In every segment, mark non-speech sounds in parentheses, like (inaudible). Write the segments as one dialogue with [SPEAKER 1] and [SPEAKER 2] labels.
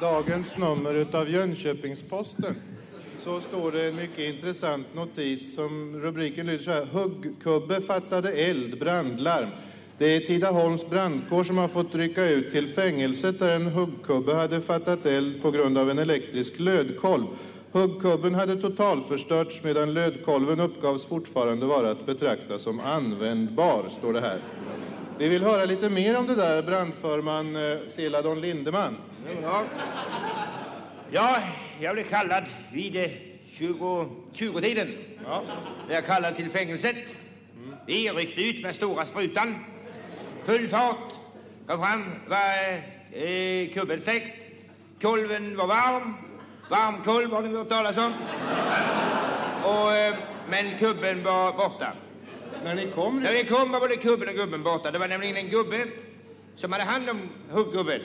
[SPEAKER 1] dagens nummer utav Jönköpings-Posten så står det en mycket intressant notis som rubriken lyder så här. Huggkubbe fattade eld, brandlarm. Det är Tidaholms brandkår som har fått rycka ut till fängelset där en huggkubbe hade fattat eld på grund av en elektrisk lödkolv. Huggkubben hade totalförstörts medan lödkolven uppgavs fortfarande vara att betrakta som användbar, står det här. Vi vill höra lite mer om det där, brandförman eh, Seladon Lindeman.
[SPEAKER 2] Ja. ja, jag blev kallad vid eh, 20, 20-tiden.
[SPEAKER 1] Ja.
[SPEAKER 2] Jag kallad till fängelset. Vi ryckte ut med stora sprutan. Full fart. Kom fram, var eh, kubben stekt. Kolven var varm. Varm kolv har ni hört talas om. Och, eh, men kubben var borta.
[SPEAKER 1] När ni kom
[SPEAKER 2] När vi kom var både kubben och gubben borta. Det var nämligen en gubbe som hade hand om huggubben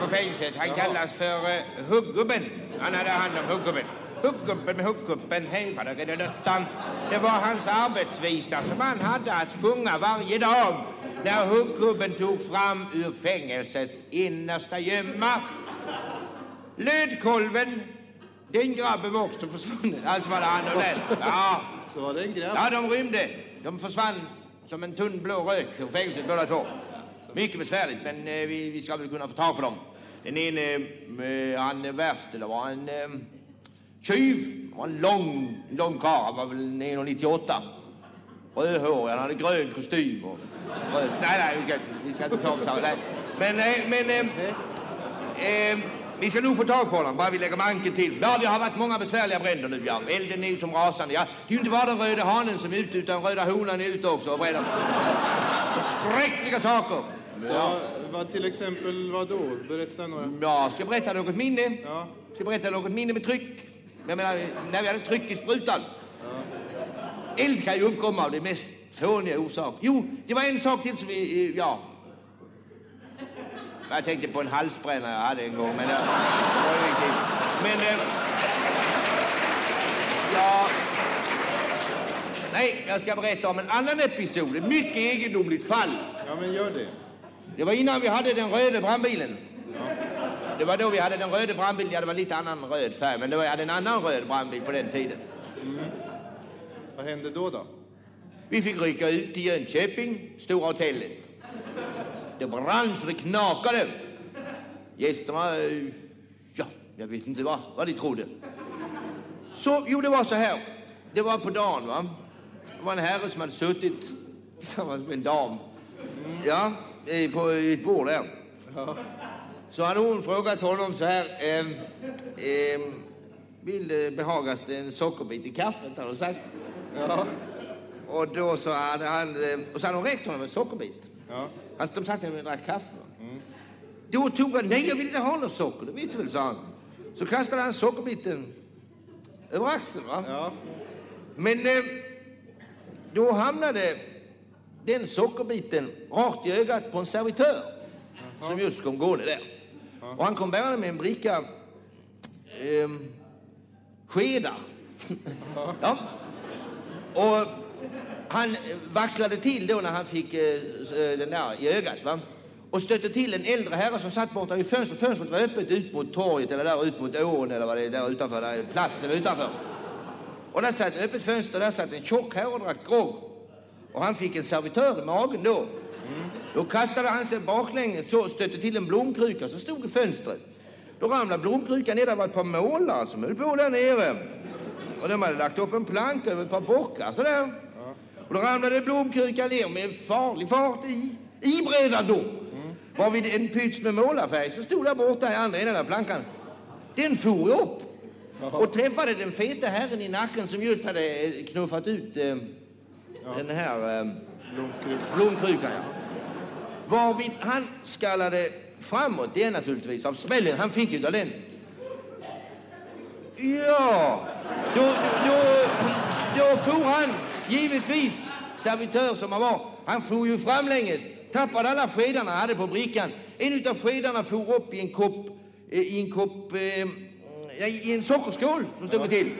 [SPEAKER 2] på fängelset. Han kallas för uh, huggubben. Han hade hand om huggubben. Huggubben med huggubben, det nöttan. Det var hans arbetsvisa som han hade att sjunga varje dag när huggubben tog fram ur fängelsets innersta gömma. Lödkolven, den grabben var också försvunnen. Alltså var det han och den. Ja.
[SPEAKER 1] Så var det en grabb.
[SPEAKER 2] Ja, de rymde. De försvann som en tunn blå rök ur fängelset båda två. Mycket besvärligt, men eh, vi, vi ska väl kunna få tag på dem. Den ene, eh, eh han värste, eller var en eh, tjuv. Han var en lång, lång karl. Han var väl 1,98. Rödhårig, han hade grön kostym och röd. Nej, nej, vi ska, inte- vi ska inte ta om samma. Men, eh, men eh, eh, vi ska nog få tag på honom, bara vi lägger manken till. Ja, det har varit många besvärliga bränder nu, ja. Elden är som rasande. Ja, det är ju inte bara den röda hanen som är ute, utan röda honan är ute också och bränner. Förskräckliga saker.
[SPEAKER 1] Så, vad till exempel vad då? Berätta några.
[SPEAKER 2] Ja, ska jag berätta något minne?
[SPEAKER 1] Ja.
[SPEAKER 2] Ska jag berätta något minne med tryck? Jag menar, när vi hade tryck i sprutan. Eld kan ju uppkomma av det mest fåniga orsak. Jo, det var en sak till som vi, ja. Jag tänkte på en halsbrännare jag hade en gång, men ingenting. Men, eh, ja. Nej, jag ska berätta om en annan episod, ett mycket egendomligt fall.
[SPEAKER 1] Ja, men gör det.
[SPEAKER 2] Det var innan vi hade den röda brandbilen. Det var då vi hade den röda brandbilen. Ja, det var lite annan röd färg, men det var, jag hade en annan röd brandbil på den tiden.
[SPEAKER 1] Vad hände då då?
[SPEAKER 2] Vi fick rycka ut till Jönköping, Stora hotellet. Det brann så det knakade. Gästerna, eh, ja, jag vet inte vad, vad de trodde. Så, jo, det var så här. Det var på dagen, va. Det var en herre som hade suttit tillsammans med en dam. Ja, på ett bord där. Så hade hon frågat honom så här. Eh, eh, vill det behagas det en sockerbit i kaffet, hade hon sagt.
[SPEAKER 1] Ja.
[SPEAKER 2] Och då så hade han, eh, och så hade hon räckt honom en sockerbit.
[SPEAKER 1] Ja.
[SPEAKER 2] Alltså de satt där och drack kaffe. Då tog han, nej jag vill inte ha något socker, det vet du väl, sa han. Så kastade han sockerbiten över axeln va.
[SPEAKER 1] Ja.
[SPEAKER 2] Men eh, då hamnade den sockerbiten rakt i ögat på en servitör som just kom gående där. Och han kom bärande med en bricka eh, skedar. ja. Och han vacklade till då när han fick eh, eh, den där i ögat. Va? Och stötte till en äldre herre som satt borta vid fönstret. Fönstret var öppet ut mot torget eller där ut mot ån eller vad det är där utanför. Där platsen utanför. Och där satt öppet fönster, där satt en tjock herre och drack grogg. Och han fick en servitör i magen då. Då kastade han sig baklänges så stötte till en blomkruka som stod i fönstret. Då ramlade blomkrukan ner, det var ett par målare som höll på där nere. Och de hade lagt upp en planka över ett par bockar sådär. Och då ramlade blomkrukan ner med farlig fart i, i brädan då. Varvid en pyts med målarfärg som stod där borta i andra änden av plankan. Den for upp och träffade den feta herren i nacken som just hade eh, knuffat ut eh, den här eh, blomkrukan. Ja. Varvid han skallade framåt, det är naturligtvis av smällen han fick utav den. Ja, då, då, då, då for han givetvis, servitör som han var, han for ju framlänges, tappade alla skedarna han hade på brickan. En utav skedarna for upp i en kopp, eh, i en kopp, eh, ja, i en sockerskål som stod till.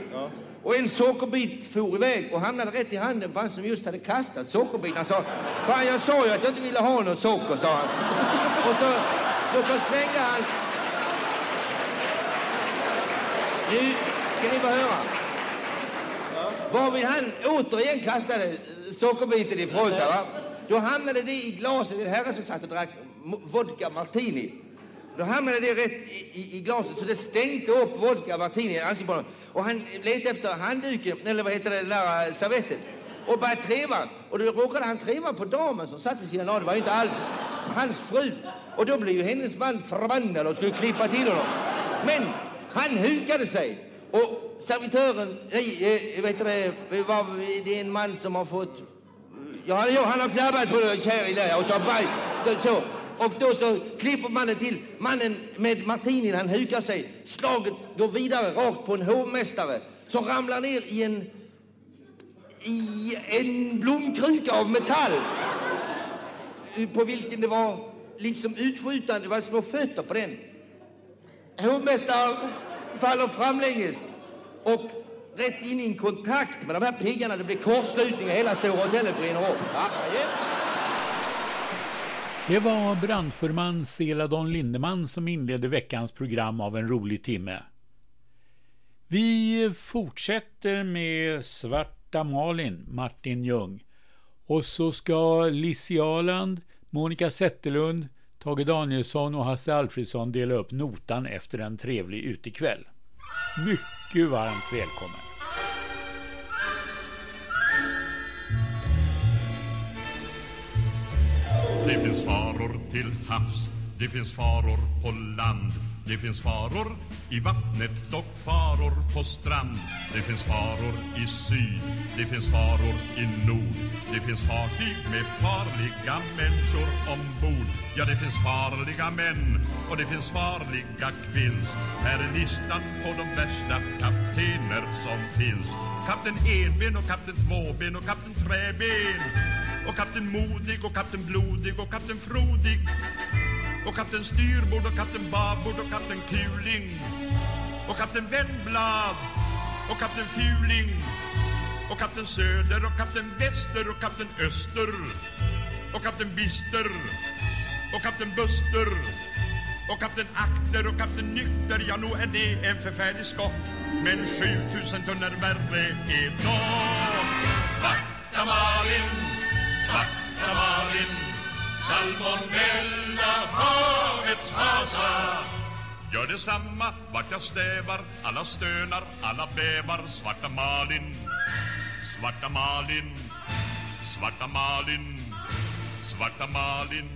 [SPEAKER 2] Och en sockerbit for iväg och hamnade rätt i handen på han som just hade kastat sockerbiten. Han sa, fan jag sa ju att jag inte ville ha något socker, sa han. Och så, och så slängde han Nu ska ni få höra. Varvid han återigen kastade sockerbiten ifrån sig. Va? Då hamnade det i glaset, en herre som satt och drack vodka martini. Då hamnade det rätt i, i, i glaset så det stänkte upp vodka martini i ansiktet på honom. Och han letade efter handduken, eller vad heter det, där äh, servetten. Och började treva. Och då råkade han treva på damen som satt vid sidan av. Det var inte alls hans fru. Och då blev ju hennes man förbannad och skulle klippa till honom. Men han hukade sig. Och servitören, nej, vet du det, det är en man som har fått Ja, han har knabbat på en kärring där och så, så, så. Och då så klipper mannen till. Mannen med martinin, han hukar sig. Slaget går vidare rakt på en hovmästare som ramlar ner i en i en blomkruka av metall på vilken det var liksom utskjutande, det var små fötter på den. Hovmästaren faller framlänges och rätt in i en kontakt med de här piggarna. Det blir kortslutning och hela stora hotellet brinner upp. Ja,
[SPEAKER 3] Det var brandförman Seladon Lindeman som inledde veckans program av en rolig timme. Vi fortsätter med Svarta Malin, Martin Ljung. Och så ska Lissi Aland, Monica Zetterlund, Tage Danielsson och Hasse Alfredsson dela upp notan efter en trevlig utekväll. Mycket mycket varmt välkommen!
[SPEAKER 4] Det finns faror till havs, det finns faror på land det finns faror i vattnet och faror på strand. Det finns faror i syd, det finns faror i nord. Det finns fartyg med farliga människor ombord. Ja, det finns farliga män och det finns farliga kvinns Här är listan på de värsta kaptener som finns. Kapten Enben och kapten Tvåben och kapten Träben. Och kapten Modig och kapten Blodig och kapten Frodig och kapten Styrbord och kapten Babord och kapten Kuling. Och kapten Vändblad och kapten Fuling. Och kapten Söder och kapten Väster och kapten Öster. Och kapten Bister och kapten Buster. Och kapten Akter och kapten Nykter Ja, nog är det en förfärlig skott. Men 7000 tunnor värre är de Svarta Malin, svarta Malin. Salmonella, havets fasa. Gör detsamma vart jag stävar Alla stönar, alla bävar. Svarta Malin, svarta Malin Svarta Malin, svarta Malin.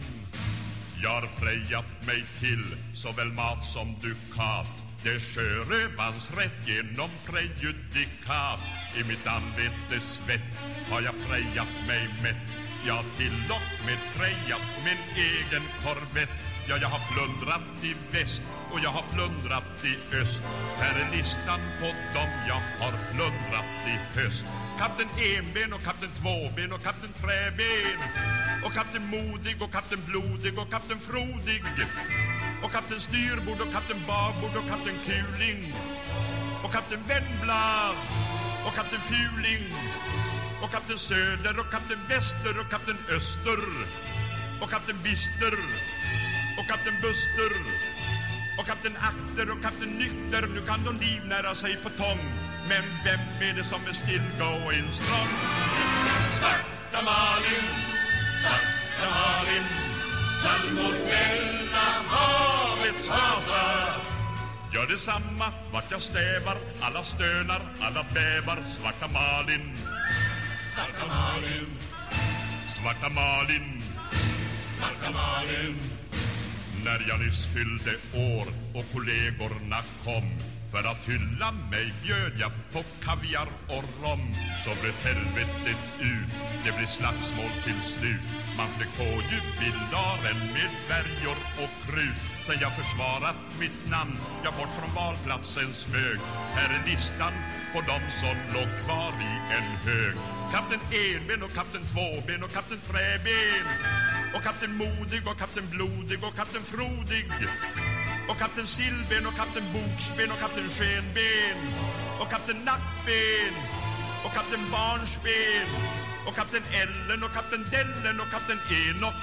[SPEAKER 4] Jag har prejat mig till såväl mat som dukat. Det är sjörövans rätt genom prejudikat. I mitt anvetes svett har jag prejat mig mätt. Jag till och med prejat min egen korvett. Ja, jag har plundrat i väst och jag har plundrat i öst. Här är listan på dem jag har plundrat i höst. Kapten Enben och kapten Tvåben och kapten Träben. Och kapten Modig och kapten Blodig och kapten Frodig. Och kapten Styrbord och kapten Babord och kapten Kuling. Och kapten Vändblad och kapten Fuling och kapten Söder och kapten Väster och kapten Öster. Och kapten Bister och kapten Buster. Och kapten Akter och kapten Nykter nu kan de livnära sig på tång men vem är det som är still-going strong? Svarta Malin, svarta Malin. Salmonella, havets fasa. Gör detsamma vart jag stävar. Alla stönar, alla bävar. Svarta Malin. Svarta Malin. Svarta Malin. Svarta Malin. När jag nyss fyllde år och kollegorna kom för att hylla mig bjöd jag på kaviar och rom. Så bröt helvetet ut, det blev slagsmål till slut. Man flög på jubilaren med värjor och krut. Sen jag försvarat mitt namn, jag bort från valplatsen smög. Här är listan på dem som låg kvar i en hög. Kapten Enben och kapten Tvåben och kapten Träben. Och kapten Modig och kapten Blodig och kapten Frodig och kapten Sillben och kapten Boksben och kapten Skenben och kapten Nackben och kapten Barnsben och kapten Ellen och kapten Dellen och kapten Enok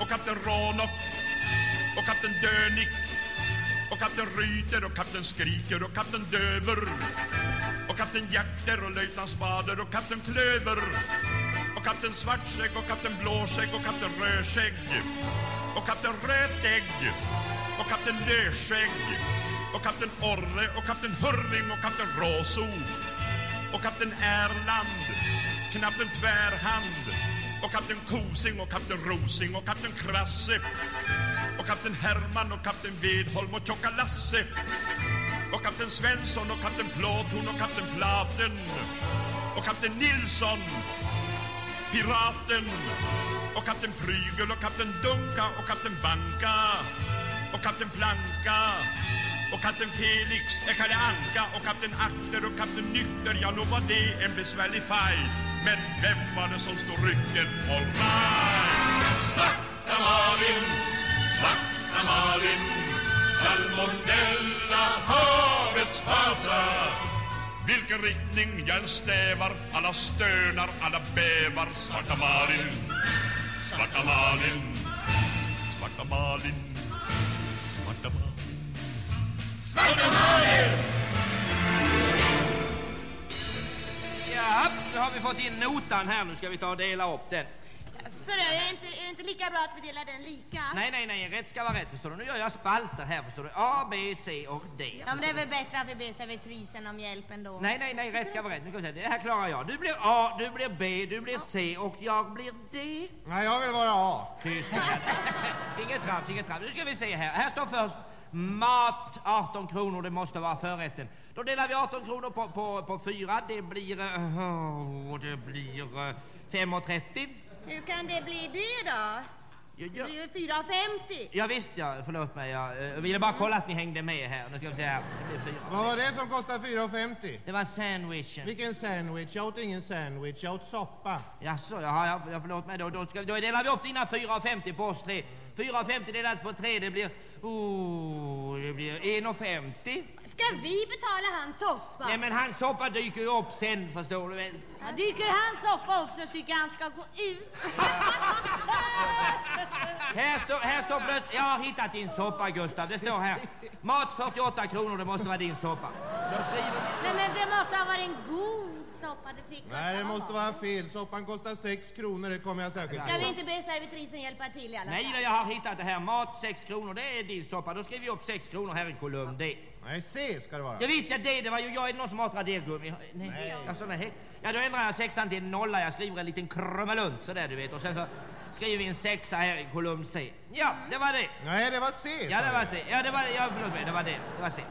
[SPEAKER 4] och kapten Ronok och kapten Dönik Och kapten Ryter och kapten Skriker och kapten Döver Och kapten Hjärter och löjtnant Spader och kapten Klöver Och kapten Svartskägg och kapten Blåskägg och kapten Rödskägg Och kapten Rötägg och kapten Löskägg och kapten Orre och kapten Hurring och kapten Råsol och kapten Erland, knappen Tvärhand och kapten Kosing och kapten Rosing och kapten Krasse och kapten Herman och kapten Vedholm och Tjocka Lasse och kapten Svensson och kapten Plåthorn och kapten Platen och kapten Nilsson Piraten och kapten Prygel och kapten Dunka och kapten Banka och kapten Planka och kapten Felix, är Kalle Anka och kapten Akter och kapten Nykter, ja nog var det en besvärlig fight. Men vem var det som stod ryggen all right? Svarta Malin, svarta Malin, salmonella, havets fasa. Vilken riktning jag än stävar, alla stönar, alla bävar. Svarta Malin, svarta Malin, svarta Malin,
[SPEAKER 5] Ja, nu har vi fått in notan här. Nu ska vi ta och dela upp den.
[SPEAKER 6] Så då, är, det inte, är det inte lika bra att vi delar den lika?
[SPEAKER 5] Nej, nej, nej. Rätt ska vara rätt, förstår du. Nu gör jag spalter här, förstår du. A, B, C och D.
[SPEAKER 6] Ja, men det är väl bättre att vi ber servitrisen om hjälp ändå.
[SPEAKER 5] Nej, nej, nej. Rätt ska vara rätt. Nu ska vi se. Det här klarar jag. Du blir A, du blir B, du blir C och jag blir D.
[SPEAKER 1] Nej, jag vill vara A.
[SPEAKER 5] Tyst. (laughs) inget trams, inget trams. Nu ska vi se här. Här står först mat 18 kronor. Det måste vara förrätten. Då delar vi 18 kronor på, på, på fyra. Det blir... Uh, det blir uh, 5,30.
[SPEAKER 6] Hur kan det bli det då?
[SPEAKER 5] Ja,
[SPEAKER 6] Det
[SPEAKER 5] ja.
[SPEAKER 6] blir ju 4,50.
[SPEAKER 5] Ja, visst ja, förlåt mig. Jag, eh, ville bara kolla att ni hängde med här. Nu ska vi se här. Det blir.
[SPEAKER 7] Vad var det som kostade 4,50?
[SPEAKER 5] Det var sandwichen.
[SPEAKER 7] Vilken sandwich? Jag åt ingen sandwich, jag åt soppa.
[SPEAKER 5] Jaså, jaha, ja, ja, förlåt mig. Då, då, ska, då delar vi upp dina 4,50 på oss tre. 4,50 delat på tre, det blir... Oh, det blir 1,50.
[SPEAKER 6] Ska vi betala hans soppa?
[SPEAKER 5] Nej, men hans soppa dyker ju upp sen, förstår du väl?
[SPEAKER 6] Ja, dyker hans soppa upp så tycker jag han ska gå ut. (laughs)
[SPEAKER 5] Här står, här står blött... Jag har hittat din soppa, Gustav. Det står här. Mat 48 kronor, det måste vara din soppa. Då skriver vi...
[SPEAKER 6] Nej, men det måste ha varit en god soppa du fick.
[SPEAKER 7] Nej, det måste vara fel. Soppan kostar 6 kronor, det kommer jag särskilt
[SPEAKER 6] Ska vi inte be servitrisen hjälpa till i alla
[SPEAKER 5] Nej,
[SPEAKER 6] fall?
[SPEAKER 5] då, jag har hittat det här. Mat 6 kronor, det är din soppa. Då skriver vi upp 6 kronor här i kolumn D.
[SPEAKER 7] Nej, C ska det vara.
[SPEAKER 5] Ja, visst, ja, det, det var ju jag. Är det någon som har radergummi? Nej.
[SPEAKER 7] Nej.
[SPEAKER 5] Alltså, nej. Ja, då ändrar jag sexan till en nolla. Jag skriver en liten krumelunt sådär, du vet. Och sen så skriver vi en sexa här i kolumn C. Ja, det var det.
[SPEAKER 7] Nej, det var C.
[SPEAKER 5] Ja, det var
[SPEAKER 7] jag.
[SPEAKER 5] C. Ja, det var... Ja, förlåt mig. Det var det. Det var C.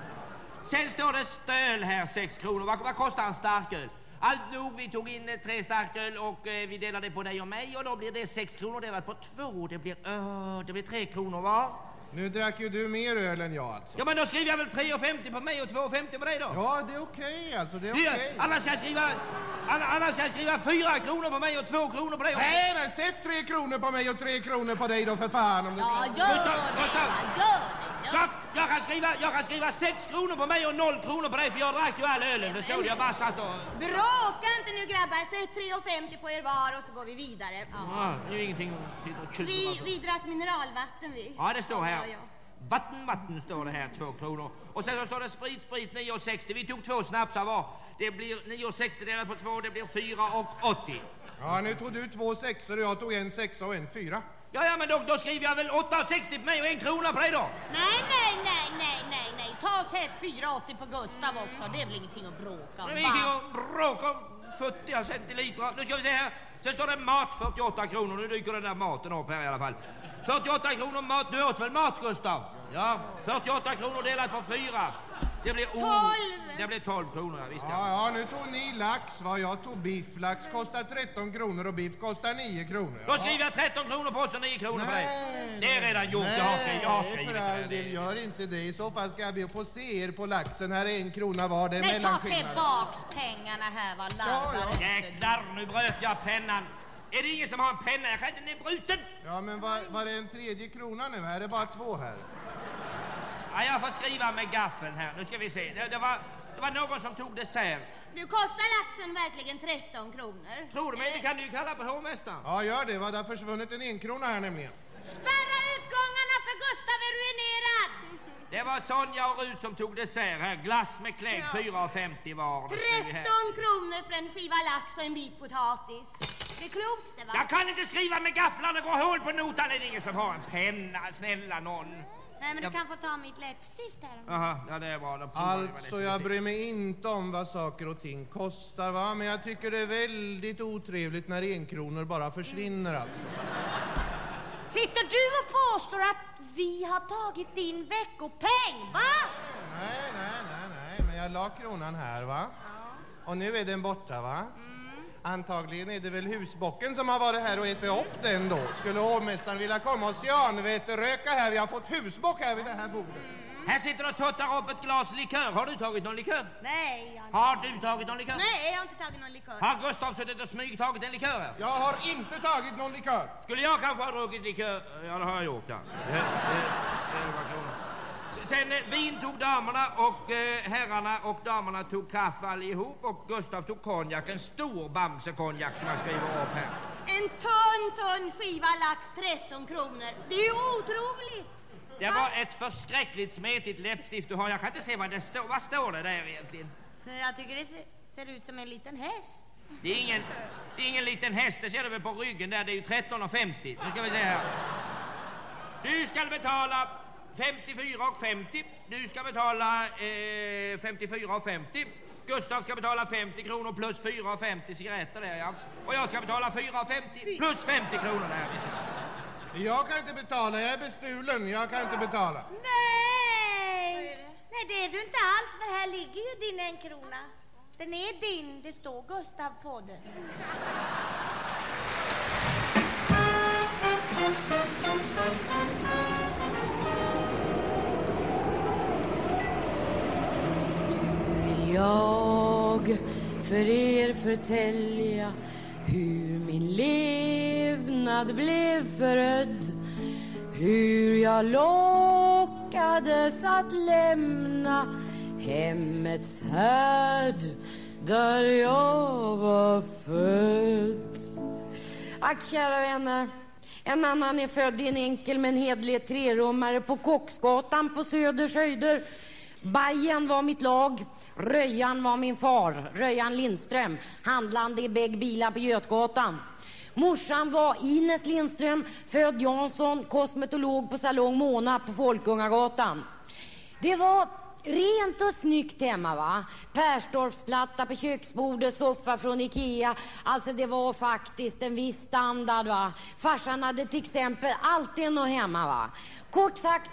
[SPEAKER 5] Sen står det stöl här, 6 kronor. Vad, vad kostar en starköl? Allt nog, vi tog in tre starköl och eh, vi delade på dig och mig och då blir det 6 kronor delat på två. Det blir, uh, det blir 3 kronor var.
[SPEAKER 7] Nu drack ju du mer öl än jag alltså.
[SPEAKER 5] Ja, men då skriver jag väl 3,50 på mig och 2,50 på dig då.
[SPEAKER 7] Ja, det är okej alltså. Det är okej.
[SPEAKER 5] alla ska skriva... Alla, alla ska skriva 4 kronor på mig och 2 kronor på dig.
[SPEAKER 7] Nej, men sätt 3 kronor på mig och 3 kronor på dig då för fan. Om du...
[SPEAKER 6] Ja, gör
[SPEAKER 5] Gustav,
[SPEAKER 6] det.
[SPEAKER 5] Gustav.
[SPEAKER 6] Gör det.
[SPEAKER 5] Jag, jag, kan skriva, jag kan skriva 6 kronor på mig och 0 kronor på dig för jag drack ju all ölen. Det såg jag bara satt och...
[SPEAKER 6] Bråka inte nu grabbar. Sätt 3,50 på er var och så går vi vidare.
[SPEAKER 5] Ja, det är ingenting att
[SPEAKER 6] Vi, vi drack mineralvatten vi.
[SPEAKER 5] Ja, det står här.
[SPEAKER 6] Ja, ja.
[SPEAKER 5] Vatten, vatten står det här, 2 kronor. Och sen så står det sprit, sprit 9,60. Vi tog två snapsar var. Det blir 9,60 delat på två, det blir 4,80.
[SPEAKER 7] Ja, nu tog du två sexor och jag tog en sexa och en fyra.
[SPEAKER 5] Ja, ja, men då, då skriver jag väl 8,60 på mig och en krona på dig då.
[SPEAKER 6] Nej, nej, nej, nej, nej, nej. Ta och sätt 4,80 på Gustav också. Det är väl ingenting att bråka om.
[SPEAKER 5] Det är ingenting att bråka om. 40 centiliter. Nu ska vi se här. Sen står det mat 48 kronor. Nu dyker den där maten upp här i alla fall. 48 kronor mat. Du åt väl mat, Gustav? Ja. 48 kronor delat på fyra. Det blir... Oh,
[SPEAKER 6] 12.
[SPEAKER 5] det blir 12 kronor, ja, visst ja.
[SPEAKER 7] Ja, ja, nu tog ni lax, va? Jag tog biff. Lax kostar 13 kronor och biff kostar 9 kronor.
[SPEAKER 5] Då skriver jag 13 kronor på oss och 9 kronor på dig. Det är redan gjort. Jag har skrivit, jag har skrivit
[SPEAKER 7] för
[SPEAKER 5] det.
[SPEAKER 7] all del, gör inte det. I så fall ska jag be att få se er på laxen. Här är en krona var, det är
[SPEAKER 6] Nej, ta tillbaks pengarna här vad larvar
[SPEAKER 7] Ja,
[SPEAKER 5] Jäklar, nu bröt jag pennan. Är det ingen som har en penna? Jag kan inte, den är bruten.
[SPEAKER 7] Ja, men var, var det en tredje krona nu? Här är bara två här.
[SPEAKER 5] Ja, jag får skriva med gaffeln här. Nu ska vi se. Det, det, var, det var någon som tog dessert.
[SPEAKER 6] Nu kostar laxen verkligen 13 kronor.
[SPEAKER 5] Tror du mig? Det kan du ju kalla på hovmästaren.
[SPEAKER 7] Ja, gör det. Va? Det har försvunnit en enkrona här nämligen.
[SPEAKER 6] Spärra utgångarna för Gustav är ruinerad!
[SPEAKER 5] Det var Sonja och Rut som tog dessert här. Glass med klägg, 4,50 var. Det stod här.
[SPEAKER 6] 13 kronor för en skiva lax och en bit potatis. Det är klokt det va?
[SPEAKER 5] Jag kan inte skriva med gafflar, det går hål på notan. Det är ingen som har en penna, snälla någon.
[SPEAKER 6] Nej men du kan få ta mitt läppstift här.
[SPEAKER 5] Jaha, ja det är bra. Det
[SPEAKER 7] Alltså, jag bryr mig inte om vad saker och ting kostar, va? Men jag tycker det är väldigt otrevligt när enkronor bara försvinner, alltså.
[SPEAKER 6] Sitter du och påstår att vi har tagit din veckopeng, va?
[SPEAKER 7] Nej, nej, nej, nej, men jag la kronan här, va? Och nu är den borta, va? Antagligen är det väl husbocken som har varit här och ätit upp den då. Skulle hovmästaren vilja komma och röka här? Vi har fått husbock här vid det här bordet.
[SPEAKER 5] Här sitter och tuttar upp ett glas likör. Har du tagit någon likör?
[SPEAKER 6] Nej, jag har inte...
[SPEAKER 5] Har du tagit någon likör?
[SPEAKER 6] Nej, jag har inte tagit någon likör.
[SPEAKER 5] Har Gustav suttit och smygtagit en likör här?
[SPEAKER 7] Jag har inte tagit någon likör.
[SPEAKER 5] Skulle jag kanske ha druckit likör? Ja, det har jag gjort, ja. Sen eh, vin tog damerna och eh, herrarna och damerna tog kaffe allihop och Gustav tog konjak, en stor bamsekonjak som jag skriver upp här.
[SPEAKER 6] En tunn, tunn skiva lax, 13 kronor. Det är ju otroligt.
[SPEAKER 5] Det var ett förskräckligt smetigt läppstift du har. Jag kan inte se vad det står. Vad står det där egentligen?
[SPEAKER 6] Jag tycker det ser, ser ut som en liten häst.
[SPEAKER 5] Det är ingen, det är ingen liten häst, det ser du väl på ryggen där. Det är ju 13,50. Nu ska vi se här. Du ska betala 54,50. Du ska betala eh, 54,50. Gustav ska betala 50 kronor plus 4,50 cigaretter där ja. Och jag ska betala 4,50 plus 50 kronor där.
[SPEAKER 7] Jag kan inte betala, jag är bestulen. Jag kan inte betala.
[SPEAKER 6] Nej! Nej, det är du inte alls, för här ligger ju din en krona. Den är din, det står Gustav på den. (laughs)
[SPEAKER 8] jag för er förtälja hur min levnad blev förödd hur jag lockades att lämna hemmets härd där jag var född Ack, kära vänner. En annan är född i en enkel men hedlig trerummare på Kocksgatan på Söders höjder. Bajen var mitt lag. Röjan var min far, Röjan Lindström, handlande i bägg bilar på Götgatan. Morsan var Ines Lindström, född Jansson, kosmetolog på Salong Mona på Folkungagatan. Det var rent och snyggt hemma, va? Perstorpsplatta på köksbordet, soffa från Ikea. Alltså, det var faktiskt en viss standard, va? Farsan hade till exempel alltid något hemma, va? Kort sagt,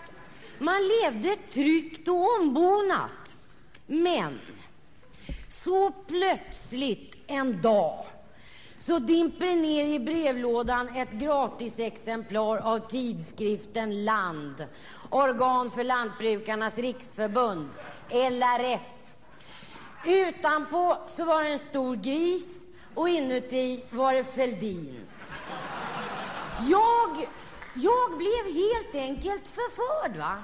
[SPEAKER 8] man levde tryggt och ombonat. Men så plötsligt en dag så dimper det ner i brevlådan ett gratisexemplar av tidskriften Land, organ för Lantbrukarnas riksförbund, LRF. Utanpå så var det en stor gris och inuti var det Fälldin. Jag, jag blev helt enkelt förförd, va?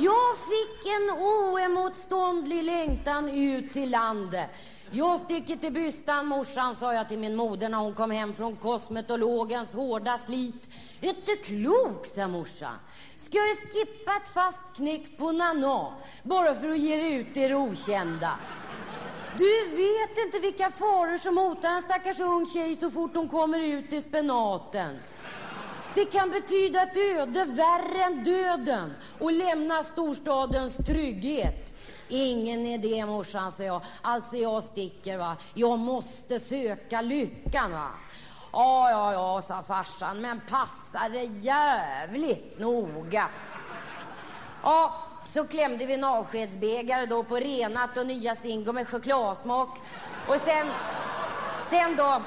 [SPEAKER 8] Jag fick en oemotståndlig längtan ut till landet. Jag sticker till bystan, morsan, sa jag till min moder när hon kom hem från kosmetologens hårda slit. Inte klok, sa morsan. Ska du skippa ett fast knäck på Nana bara för att ge dig ut i det okända? Du vet inte vilka faror som hotar en stackars ung tjej så fort hon kommer ut i spenaten. Det kan betyda ett öde värre än döden och lämna storstadens trygghet. Ingen idé morsan, sa jag. Alltså jag sticker va. Jag måste söka lyckan va. Ja, ja, ja, sa farsan, men passa dig jävligt noga. Ja, så klämde vi en avskedsbägare då på renat och nya Zingo med chokladsmak. Och sen, sen då,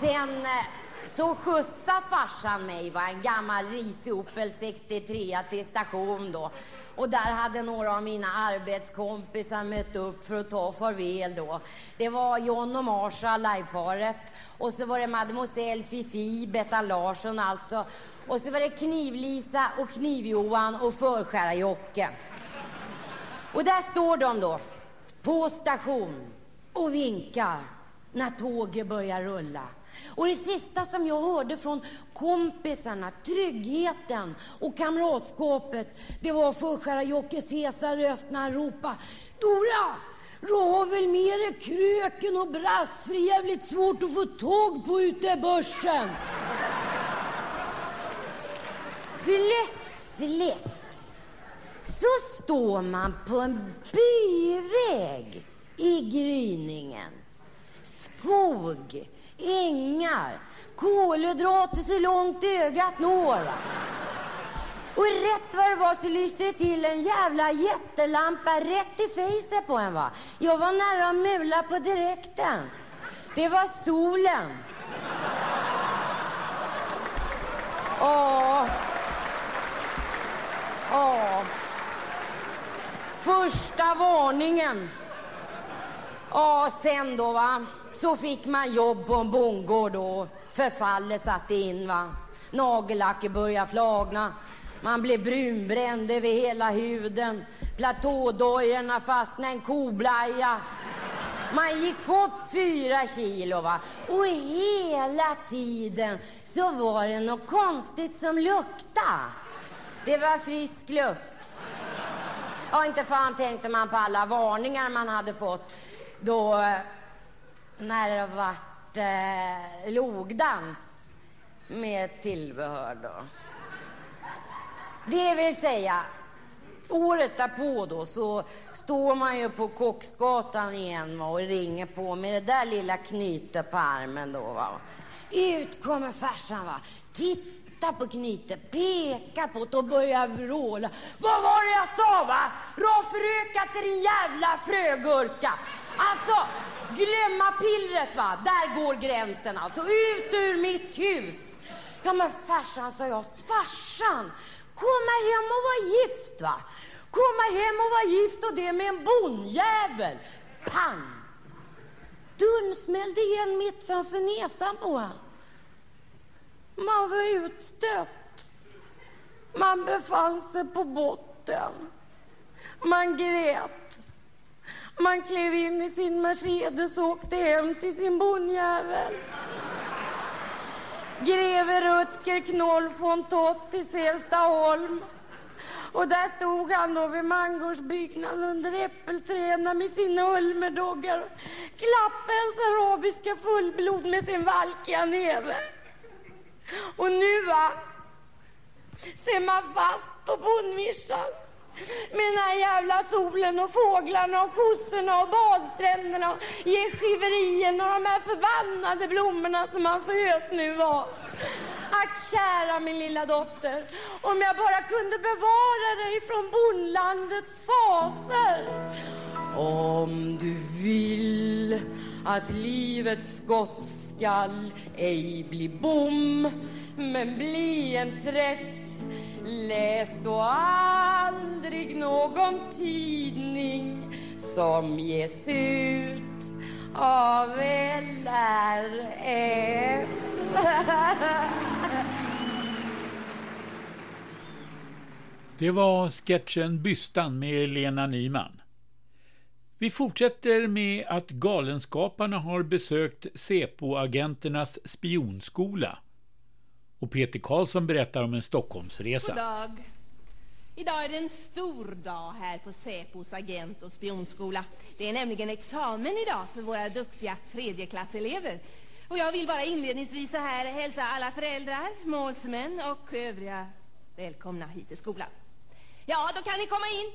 [SPEAKER 8] sen eh, så skjutsade farsan mig, var en gammal risig Opel 63 till station då. Och där hade några av mina arbetskompisar mött upp för att ta farväl då. Det var John och Marsha, liveparet. Och så var det Mademoiselle Fifi, Betta Larsson alltså. Och så var det Kniv-Lisa och Kniv-Johan och Förskära-Jocke. Och där står de då, på station och vinkar när tåget börjar rulla. Och det sista som jag hörde från kompisarna, tryggheten och kamratskapet, det var förskära Jocke Cesar röst när han ropade Dora! Du har väl med dig kröken och brass för det är jävligt svårt att få tag på ute i börsen. Plötsligt så står man på en byväg i gryningen. Skog, ängar, kolhydrater så långt ögat når. Och rätt vad det var så lyste det till en jävla jättelampa rätt i fejset på en va. Jag var nära att mula på direkten. Det var solen. Åh. Åh. Första varningen. Ja, sen då va, så fick man jobb på en bondgård då. Förfallet satte in va. Nagellacket började flagna. Man blev brunbränd över hela huden. Platådojorna fastnade en koblaja. Man gick upp fyra kilo va. Och hela tiden så var det något konstigt som luktade. Det var frisk luft. Ja, inte fan tänkte man på alla varningar man hade fått då eh, när det vart eh, logdans med tillbehör då. Det vill säga, året därpå då så står man ju på Kocksgatan igen va, och ringer på med det där lilla knytet på armen då va. Ut kommer farsan va. Titta på knytet, pekar på det och börjar vråla. Vad var det jag sa va? Raffröka till din jävla frögurka. Alltså, glömma pillret va. Där går gränsen alltså. Ut ur mitt hus. Ja men farsan sa jag, farsan. Komma hem och vara gift va. Komma hem och vara gift och det med en bondjävel. Pang! Dörren smällde igen mitt framför näsan på honom. Man var utstött. Man befann sig på botten. Man grät. Man klev in i sin Mercedes och åkte hem till sin bondjävel. Greve Rutger Knoll von Tott i Selstaholm. Och där stod han då vid mangårdsbyggnaden under äppelträna med sina ulmerdoggar och klappade ens arabiska fullblod med sin valkiga näve. Och nu va, ser man fast på bondvischan med den här jävla solen och fåglarna och kossorna och badstränderna och geschiverierna och de här förbannade blommorna som man fös nu av. Ack kära min lilla dotter, om jag bara kunde bevara dig från bondlandets faser. Om du vill att livets gott skall ej bli bom men bli en träff Läs då aldrig någon tidning som ges ut av LRF.
[SPEAKER 3] Det var sketchen Bystan med Lena Nyman. Vi fortsätter med att Galenskaparna har besökt Säpo-agenternas spionskola. Och Peter Karlsson berättar om en Stockholmsresa.
[SPEAKER 9] God dag. Idag är det en stor dag här på Säpos agent och spionskola. Det är nämligen examen idag för våra duktiga tredjeklasselever. Och jag vill bara inledningsvis så här hälsa alla föräldrar, målsmän och övriga välkomna hit till skolan. Ja, då kan ni komma in.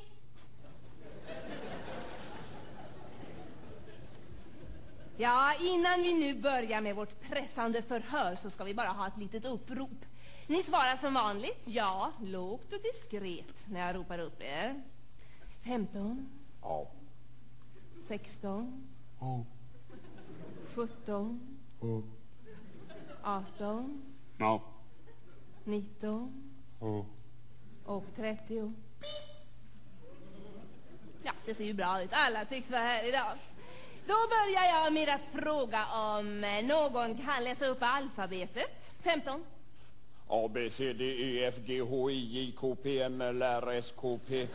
[SPEAKER 9] Ja, innan vi nu börjar med vårt pressande förhör så ska vi bara ha ett litet upprop. Ni svarar som vanligt, ja, lågt och diskret när jag ropar upp er. 15.
[SPEAKER 10] Ja.
[SPEAKER 9] 16.
[SPEAKER 10] Ja.
[SPEAKER 9] 17.
[SPEAKER 10] Ja.
[SPEAKER 9] 18.
[SPEAKER 10] Ja.
[SPEAKER 9] 19.
[SPEAKER 10] Ja.
[SPEAKER 9] Och 30. Ja, det ser ju bra ut. Alla tycks vara här idag. Då börjar jag med att fråga om eh, någon kan läsa upp alfabetet. 15.
[SPEAKER 10] A, B, C, D, E, F, G, H, I, J, K, P, M, L, R, S, K, P,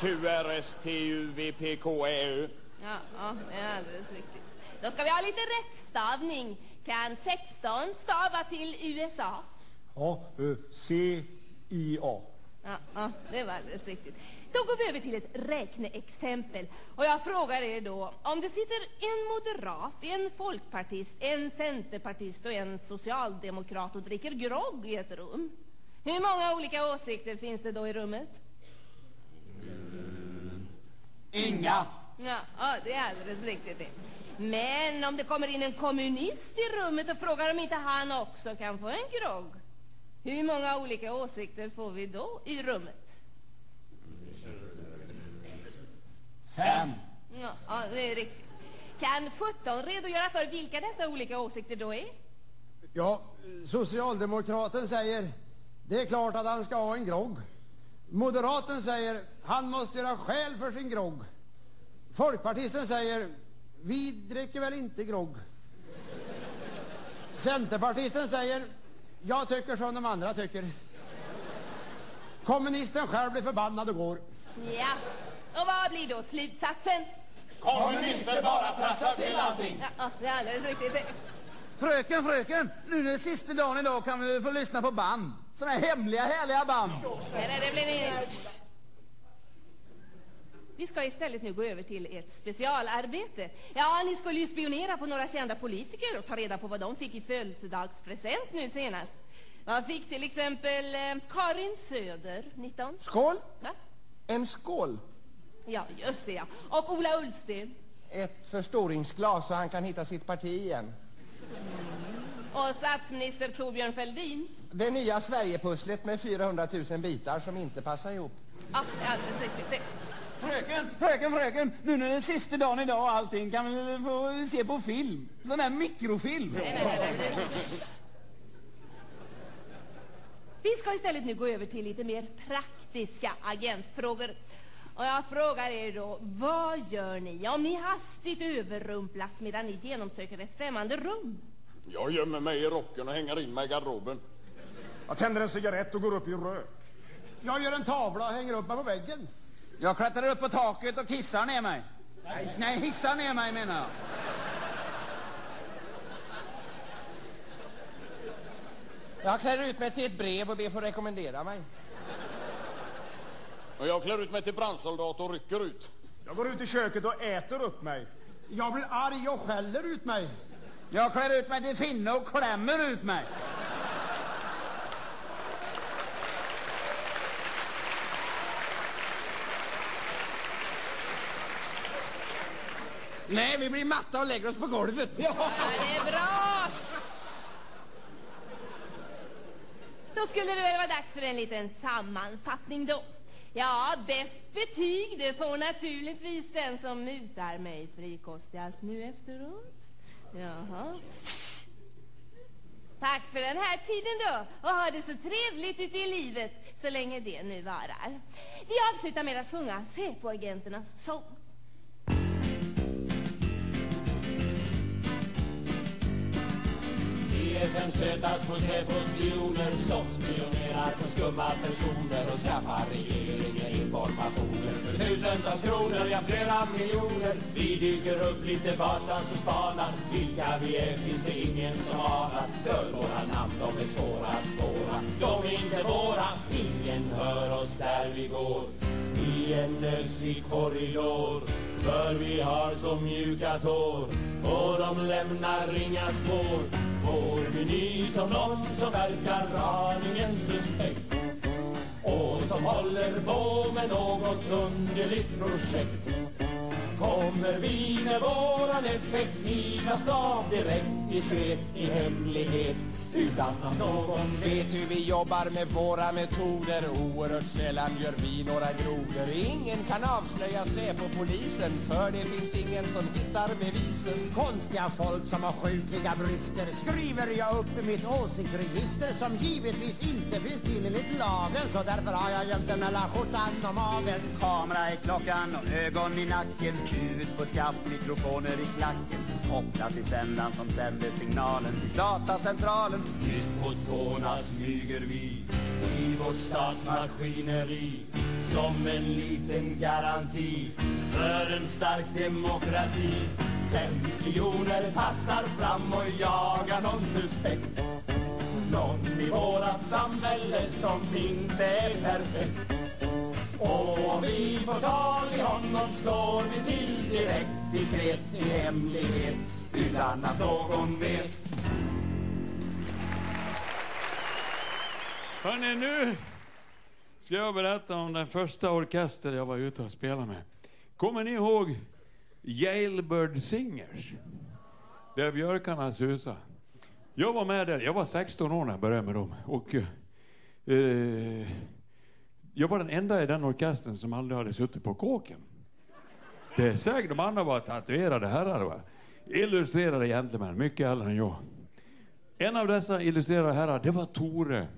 [SPEAKER 10] Q, R, S, T, U, V, P, K, Ä, Ö.
[SPEAKER 9] Ja, ja, det är alldeles riktigt. Då ska vi ha lite rättstavning. Kan 16 stava till USA?
[SPEAKER 11] Ja, eh, C-I-A.
[SPEAKER 9] Ja, ja, det var alldeles riktigt. Då går vi över till ett räkneexempel. Och jag frågar er då, om det sitter en moderat, en folkpartist, en centerpartist och en socialdemokrat och dricker grogg i ett rum. Hur många olika åsikter finns det då i rummet?
[SPEAKER 11] Inga.
[SPEAKER 9] Ja, ja det är alldeles riktigt det. Men om det kommer in en kommunist i rummet och frågar om inte han också kan få en grogg. Hur många olika åsikter får vi då i rummet?
[SPEAKER 11] Fem.
[SPEAKER 9] Ja, det är riktigt. Kan 17 redogöra för vilka dessa olika åsikter då är?
[SPEAKER 11] Ja, socialdemokraten säger det är klart att han ska ha en grogg. Moderaten säger han måste göra skäl för sin grogg. Folkpartisten säger vi dricker väl inte grogg. Centerpartisten säger jag tycker som de andra tycker. Kommunisten själv blir förbannad och går.
[SPEAKER 9] Ja, och vad blir då slutsatsen?
[SPEAKER 11] Kommunister bara trasslar till allting.
[SPEAKER 9] Ja, det är alldeles riktigt.
[SPEAKER 12] Fröken, fröken, nu är det sista dagen idag kan vi få lyssna på band. Såna här hemliga, härliga band.
[SPEAKER 9] Nej, nej, det blir ni... Vi ska istället nu gå över till ert specialarbete. Ja, ni skulle ju spionera på några kända politiker och ta reda på vad de fick i födelsedagspresent nu senast. Vad fick till exempel eh, Karin Söder, 19?
[SPEAKER 13] Skål!
[SPEAKER 9] Va?
[SPEAKER 13] En skål.
[SPEAKER 9] Ja, just det ja. Och Ola Ullsten.
[SPEAKER 13] Ett förstoringsglas så han kan hitta sitt parti igen.
[SPEAKER 9] Och statsminister Torbjörn Fälldin.
[SPEAKER 13] Det nya Sverigepusslet med 400 000 bitar som inte passar ihop.
[SPEAKER 9] Ja, det är alldeles riktigt. det.
[SPEAKER 12] Fröken, fröken, fröken, nu när det är sista dagen idag och allting kan vi få se på film. Sån här mikrofilm.
[SPEAKER 9] Nej, nej, nej, nej. Vi ska istället nu gå över till lite mer praktiska agentfrågor. Och jag frågar er då, vad gör ni om ni hastigt överrumplas medan ni genomsöker ett främmande rum?
[SPEAKER 10] Jag gömmer mig i rocken och hänger in mig i garderoben.
[SPEAKER 11] Jag tänder en cigarett och går upp i rök. Jag gör en tavla och hänger upp mig på väggen.
[SPEAKER 12] Jag klättrar upp på taket och kissar ner mig. Nej, nej hissar ner mig menar jag.
[SPEAKER 13] Jag klär ut mig till ett brev och ber få rekommendera mig.
[SPEAKER 10] Och jag klär ut mig till brandsoldat och rycker ut.
[SPEAKER 11] Jag går ut i köket och äter upp mig. Jag blir arg och skäller ut mig.
[SPEAKER 12] Jag klär ut mig till finne och klämmer ut mig.
[SPEAKER 13] Nej, vi blir matta och lägger oss på golvet.
[SPEAKER 9] Ja, det är bra! Då skulle det väl vara dags för en liten sammanfattning då. Ja, bäst betyg det får naturligtvis den som mutar mig frikostigast nu efteråt. Jaha. Tack för den här tiden då och ha det så trevligt ute i livet så länge det nu varar. Vi avslutar med att sjunga Säpoagenternas sång.
[SPEAKER 14] TFN sötas på Säpos spioner som spionerar på skumma personer och skaffar regeringen för kronor, ja flera miljoner. Vi dyker upp lite varstans och spanar. Vilka vi är finns det ingen som anar. För våra namn, de är svåra att spåra. De är inte våra, ingen hör oss där vi går. I en ödslig korridor för vi har så mjuka tår och de lämnar inga spår Får vi nys om någon som verkar aningen suspekt och som håller på med något underligt projekt kommer vi med våran effektiva stab direkt diskret i hemlighet. Utan att någon
[SPEAKER 13] Vet hur vi jobbar med våra metoder. Oerhört sällan gör vi några grodor Ingen kan avslöja sig på polisen För det finns ingen som hittar bevis.
[SPEAKER 11] Konstiga folk som har sjukliga brister skriver jag upp i mitt åsiktsregister som givetvis inte finns till enligt lagen så därför har jag gömt den mellan skjortan och magen.
[SPEAKER 12] Kamera i klockan och ögon i nacken. Huvud på skaft, mikrofoner i klacken. Kopplat till sändaren som sänder signalen till datacentralen.
[SPEAKER 14] Tyst på tårna smyger vi i vårt statsmaskineri som en liten garanti för en stark demokrati. Fem spioner passar fram och jagar någon suspekt. Någon i vårat samhälle som inte är perfekt. Och om vi får tag i honom slår vi till direkt diskret i hemlighet utan att någon vet.
[SPEAKER 15] Hörni, nu ska jag berätta om den första orkester jag var ute och spelade med. Kommer ni ihåg Jailbird Singers? Där björkarna susade. Jag var med där, jag var 16 år när jag började med dem. Och, eh, jag var den enda i den orkestern som aldrig hade suttit på kåken. Det är säkert de andra var tatuerade herrar. Va? Illustrerade gentlemän, mycket äldre än jag. En av dessa illustrerade herrar, det var Tore.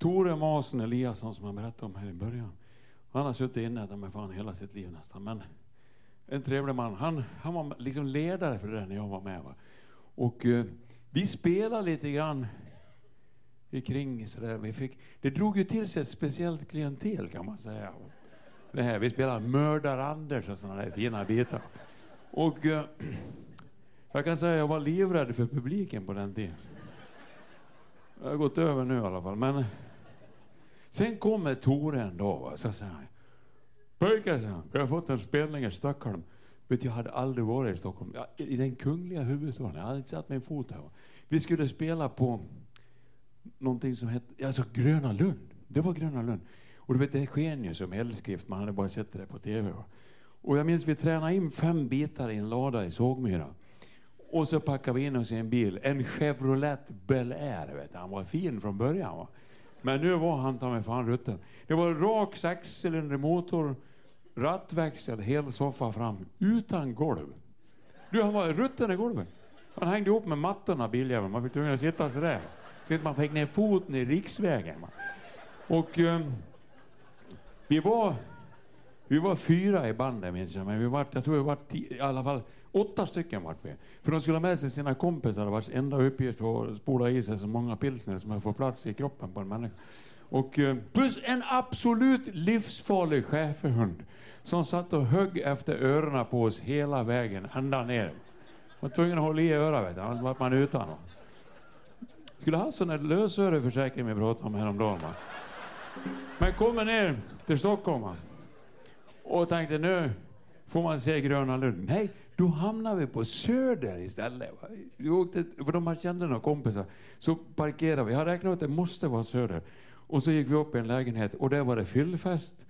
[SPEAKER 15] Tore Masen Eliasson som jag berättade om här i början. Han har suttit inne med fan hela sitt liv nästan. Men en trevlig man. Han, han var liksom ledare för det där när jag var med. Va? Och eh, vi spelade lite grann kring sådär. Vi fick, det drog ju till sig ett speciellt klientel kan man säga. Det här, vi spelade Mördar-Anders och sådana där fina bitar. Och eh, jag kan säga att jag var livrädd för publiken på den tiden. Det har gått över nu i alla fall. Men sen kommer Tore en dag och så säger han. Pojkar, jag har fått en spelning i Stockholm. Vet, jag hade aldrig varit i Stockholm. Jag, I den kungliga huvudstaden. Jag hade inte satt min fot här. Vi skulle spela på någonting som hette, alltså Gröna Lund. Det var Gröna Lund. Och du vet, det sken ju som eldskrift, man hade bara sett det på TV. Va? Och jag minns vi tränade in fem bitar i en lada i Sågmyra. Och så packade vi in oss i en bil, en Chevrolet Bel Air. Vet du. Han var fin från början. Va? Men nu var han ta mig fan rutten. Det var rak sexcylindrig motor, rattväxel, hel soffa fram, utan golv. Du, han var rutten i golvet. Han hängde ihop med mattorna, biljäveln. Man fick tvungen att sitta sådär. Så att man fick ner foten i riksvägen. Och um, vi var vi var fyra i bandet minns jag, men vi var, jag tror vi var tio, i alla fall åtta stycken vart med. För de skulle ha med sig sina kompisar, vars enda uppgift var att spola i sig så många pilsner som man får plats i kroppen på en människa. Och, eh, plus en absolut livsfarlig schäferhund som satt och högg efter öronen på oss hela vägen, ända ner. Man var tvungen att hålla i örat, vet du, annars var man utan. Skulle ha sån där lösöreförsäkring vi pratade om häromdagen. Va? Men kommer ner till Stockholm va? och tänkte nu får man se Gröna Lund. Nej, då hamnade vi på Söder istället. Vi åkte, för de kände några kompisar. Så parkerade vi. Jag räknade ut att det måste vara Söder. Och så gick vi upp i en lägenhet och där var det fyllfest.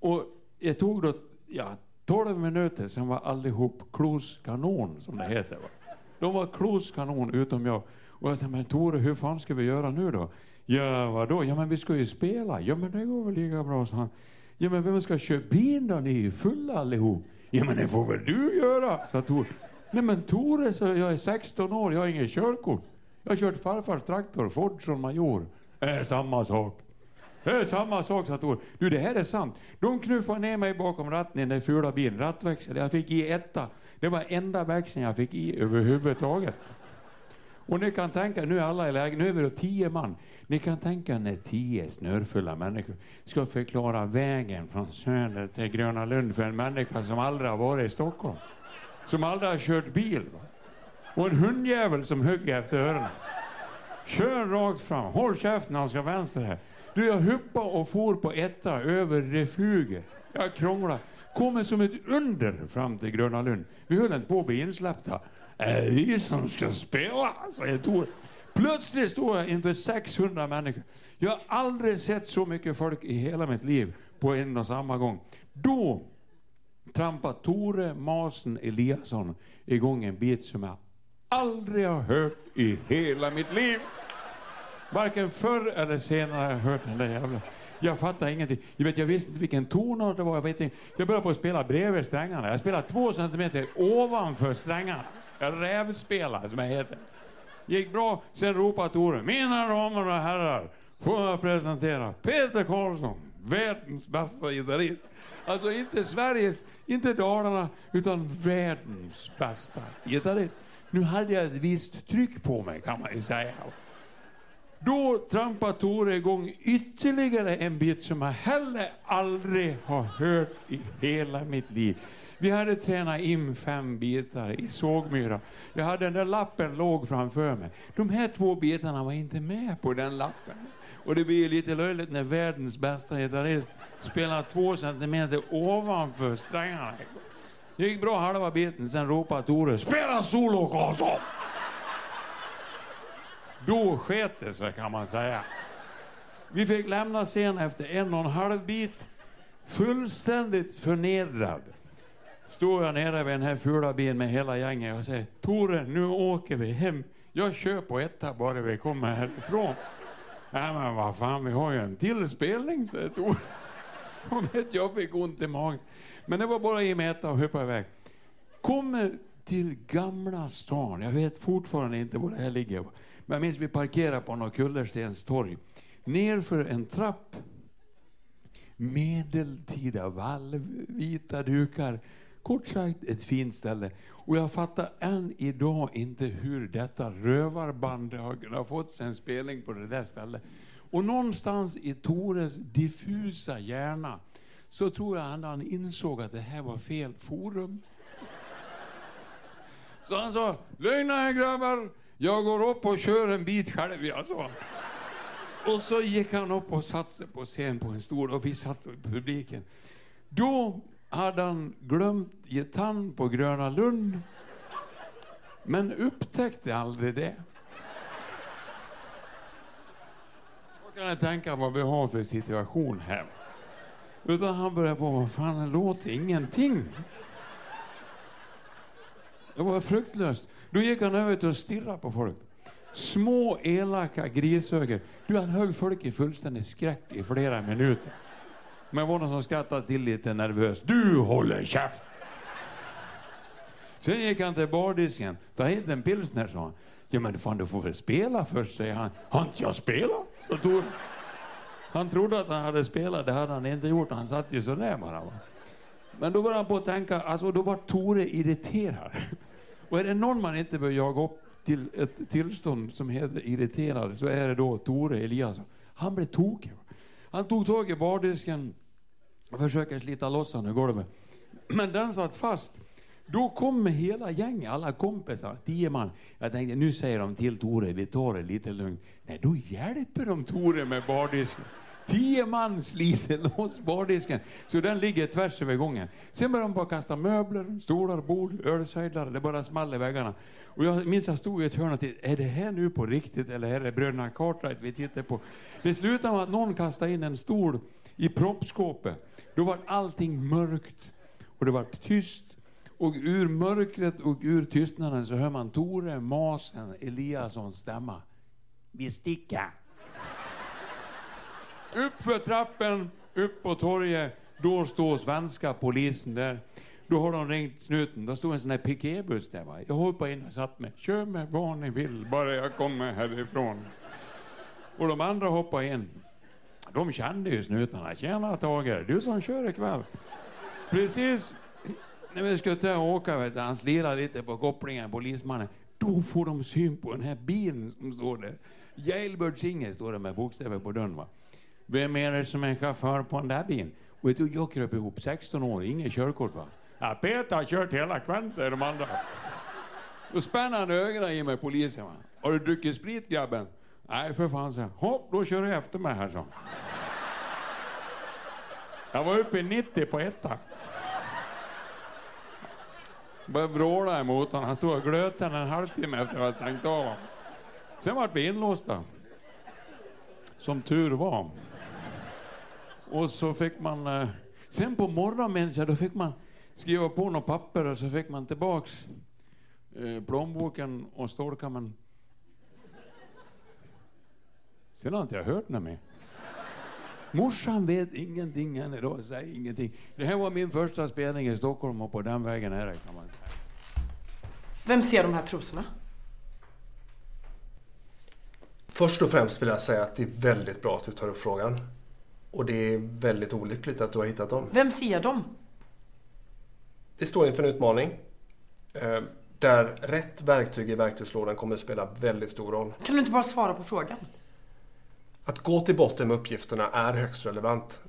[SPEAKER 15] Och det tog då ja, 12 minuter, sen var allihop kloskanon som det heter. Va? De var kloskanon utom jag. Och jag sa, men Tore, hur fan ska vi göra nu då? Ja, vadå? Ja, men vi ska ju spela. Ja, men det går väl lika bra, sa han. Ja, men vem ska köra bil då? Ni är ju fulla allihop. Ja, men det får väl du göra, sa Tore. Nej, men Tore, så jag är 16 år, jag har inget körkort. Jag har kört farfars traktor, Ford som major. Det är samma sak. Det är samma sak, sa Tor. Du, det här är sant. De knuffade ner mig bakom ratten i den fula bilen. Rattväxel. Jag fick i etta. Det var enda växeln jag fick i överhuvudtaget. Och ni kan tänka, nu är alla i läge, nu är vi då tio man. Ni kan tänka när tio snörfulla människor ska förklara vägen från Söder till Gröna Lund för en människa som aldrig har varit i Stockholm. Som aldrig har kört bil. Va? Och en hundjävel som hugger efter öronen. Kör rakt fram, håll käften han ska vänster här. Du, jag huppa och for på etta över Refuge. Jag krånglade. Kommer som ett under fram till Gröna Lund. Vi höll inte på att bli insläppta. Är det vi som ska spela? säger Tor. Plötsligt står jag inför 600 människor. Jag har aldrig sett så mycket folk i hela mitt liv på en och samma gång. Då trampar Tore Masen Eliasson igång en bit som jag aldrig har hört i hela mitt liv. Varken förr eller senare har jag hört den där jävla... Jag fattar ingenting. Jag, vet, jag visste inte vilken tonart det var. Jag, vet inte. jag började på att spela bredvid strängarna. Jag spelade två centimeter ovanför strängarna. Jag rävspelade, som jag heter. Gick bra. Sen ropade Tore. Mina damer och herrar, får jag presentera Peter Karlsson, världens bästa gitarrist. Alltså inte Sveriges, inte Dalarna, utan världens bästa gitarrist. Nu hade jag ett visst tryck på mig, kan man ju säga. Då trampar Tore igång ytterligare en bit som jag heller aldrig har hört i hela mitt liv. Vi hade tränat in fem bitar i sågmyra. Jag hade den där lappen låg framför mig. De här två bitarna var inte med på den lappen. Och det blir lite löjligt när världens bästa gitarrist spelar två centimeter ovanför strängarna. Det gick bra halva biten, sen ropade Tore ”Spela solo Karlsson!” Då sket det sig kan man säga. Vi fick lämna scenen efter en och en halv bit, fullständigt förnedrad. Står jag nere vid den här fula bilen med hela gänget och säger Tore, nu åker vi hem. Jag kör på etta bara vi kommer härifrån. Nej men vad fan, vi har ju en till spelning, säger Tore. (laughs) Och vet jag fick ont i magen. Men det var bara i med etta och hoppa iväg. Kommer till Gamla stan. Jag vet fortfarande inte var det här ligger. Men jag minns vi parkerade på något kullerstens torg. Nerför en trapp. Medeltida valv, vita dukar. Kort sagt ett fint ställe. Och jag fattar än idag inte hur detta rövarband har kunnat fått sig en spelning på det där stället. Och någonstans i Tores diffusa hjärna så tror jag att han insåg att det här var fel forum. Så han sa, lögna här grabbar, jag går upp och kör en bit själv, jag sa. Och så gick han upp och satte sig på scen på en stol och vi satt i publiken. Då hade han glömt gitarren på Gröna Lund. Men upptäckte aldrig det. Då kan jag tänka vad vi har för situation här. Utan han började på, vad fan, det låter ingenting. Det var fruktlöst. Då gick han över till att stirra på folk. Små elaka grisögon. Du, han högg folk i fullständig skräck i flera minuter. Men var någon som skrattade till lite nervöst. Du håller käft! Sen gick han till bardisken. Ta hit en pilsner, sa han. Ja men fan du får väl spela först, säger han. Har inte jag spelat? Så tog... Han trodde att han hade spelat, det hade han inte gjort. Han satt ju sådär bara. Va? Men då började han på att tänka, alltså då var Tore irriterad. Och är det någon man inte bör jaga upp till ett tillstånd som heter irriterad så är det då Tore Eliasson. Han blev tokig. Han tog tag i bardisken och försöker slita loss honom ur golvet. Men den satt fast. Då kommer hela gänget, alla kompisar, tio man. Jag tänkte, nu säger de till Tore, vi tar det lite lugnt. Nej, då hjälper de Tore med bardisken. Tio man sliter loss (laughs) bardisken så den ligger tvärs över gången. Sen börjar de bara kasta möbler, stolar, bord, ölsejdlar. Det bara small i väggarna. Och jag minns jag stod i ett hörn och tittade, är det här nu på riktigt eller är det bröderna Cartwright vi tittar på? Det slutade med att någon kastade in en stol i proppskåpet. Då var allting mörkt och det var tyst. Och ur mörkret och ur tystnaden så hör man Tore Masen Eliassons stämma. Vi sticker. Upp för trappen, upp på torget. Då står svenska polisen där. Då har de ringt snuten. Då stod en sån här piketbuss där. Va? Jag hoppade in och satt mig. Kör mig vad ni vill, bara jag kommer härifrån. Och de andra hoppade in. De kände ju snutarna. Tjena Tage, du som kör ikväll. Precis när vi skulle ta och åka, vet du, han slirade lite på kopplingen, polismannen. Då får de syn på den här bilen som står där. Jailbird Singer står det med bokstäver på dörren. Va? Vem är det som är chaufför på den där bilen? Och du, jag kröp ihop 16 år, inget körkort va? Ja, Peter har kört hela kvällen, säger de andra. Då spänner han ögonen i mig, polisen. Va? Har du druckit sprit grabben? Nej, för fan, så Hopp, då kör du efter mig här, så. Jag var uppe i 90 på etta. Började vråla emot honom. Han stod och glötade en halvtimme efter att jag stängt av. Sen vart vi inlåsta. Som tur var. Och så fick man... Eh, sen på morgonen då fick man skriva på något papper och så fick man tillbaks eh, plånboken och stålkammaren. Sen har inte jag hört något mer. Morsan vet ingenting än idag, säger ingenting. Det här var min första spelning i Stockholm och på den vägen är det kan man säga.
[SPEAKER 16] Vem ser de här trosorna?
[SPEAKER 17] Först och främst vill jag säga att det är väldigt bra att du tar upp frågan. Och det är väldigt olyckligt att du har hittat dem.
[SPEAKER 16] Vem ser dem?
[SPEAKER 17] Vi står inför en utmaning. eh, Där rätt verktyg i verktygslådan kommer att spela väldigt stor roll.
[SPEAKER 16] Kan du inte bara svara på frågan?
[SPEAKER 17] Att gå till botten med uppgifterna är högst relevant.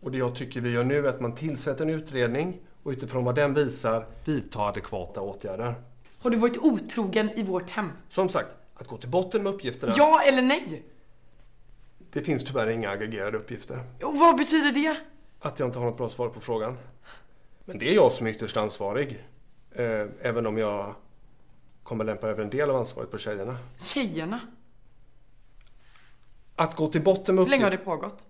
[SPEAKER 17] Och det jag tycker vi gör nu är att man tillsätter en utredning och utifrån vad den visar vidtar adekvata åtgärder.
[SPEAKER 16] Har du varit otrogen i vårt hem?
[SPEAKER 17] Som sagt, att gå till botten med uppgifterna.
[SPEAKER 16] Ja eller nej?
[SPEAKER 17] Det finns tyvärr inga aggregerade uppgifter.
[SPEAKER 16] Och vad betyder det?
[SPEAKER 17] Att jag inte har något bra svar på frågan. Men det är jag som är ytterst ansvarig. Eh, även om jag kommer lämpa över en del av ansvaret på tjejerna.
[SPEAKER 16] Tjejerna?
[SPEAKER 17] Att gå till botten med
[SPEAKER 16] Hur länge har
[SPEAKER 17] uppgifter...
[SPEAKER 16] det pågått?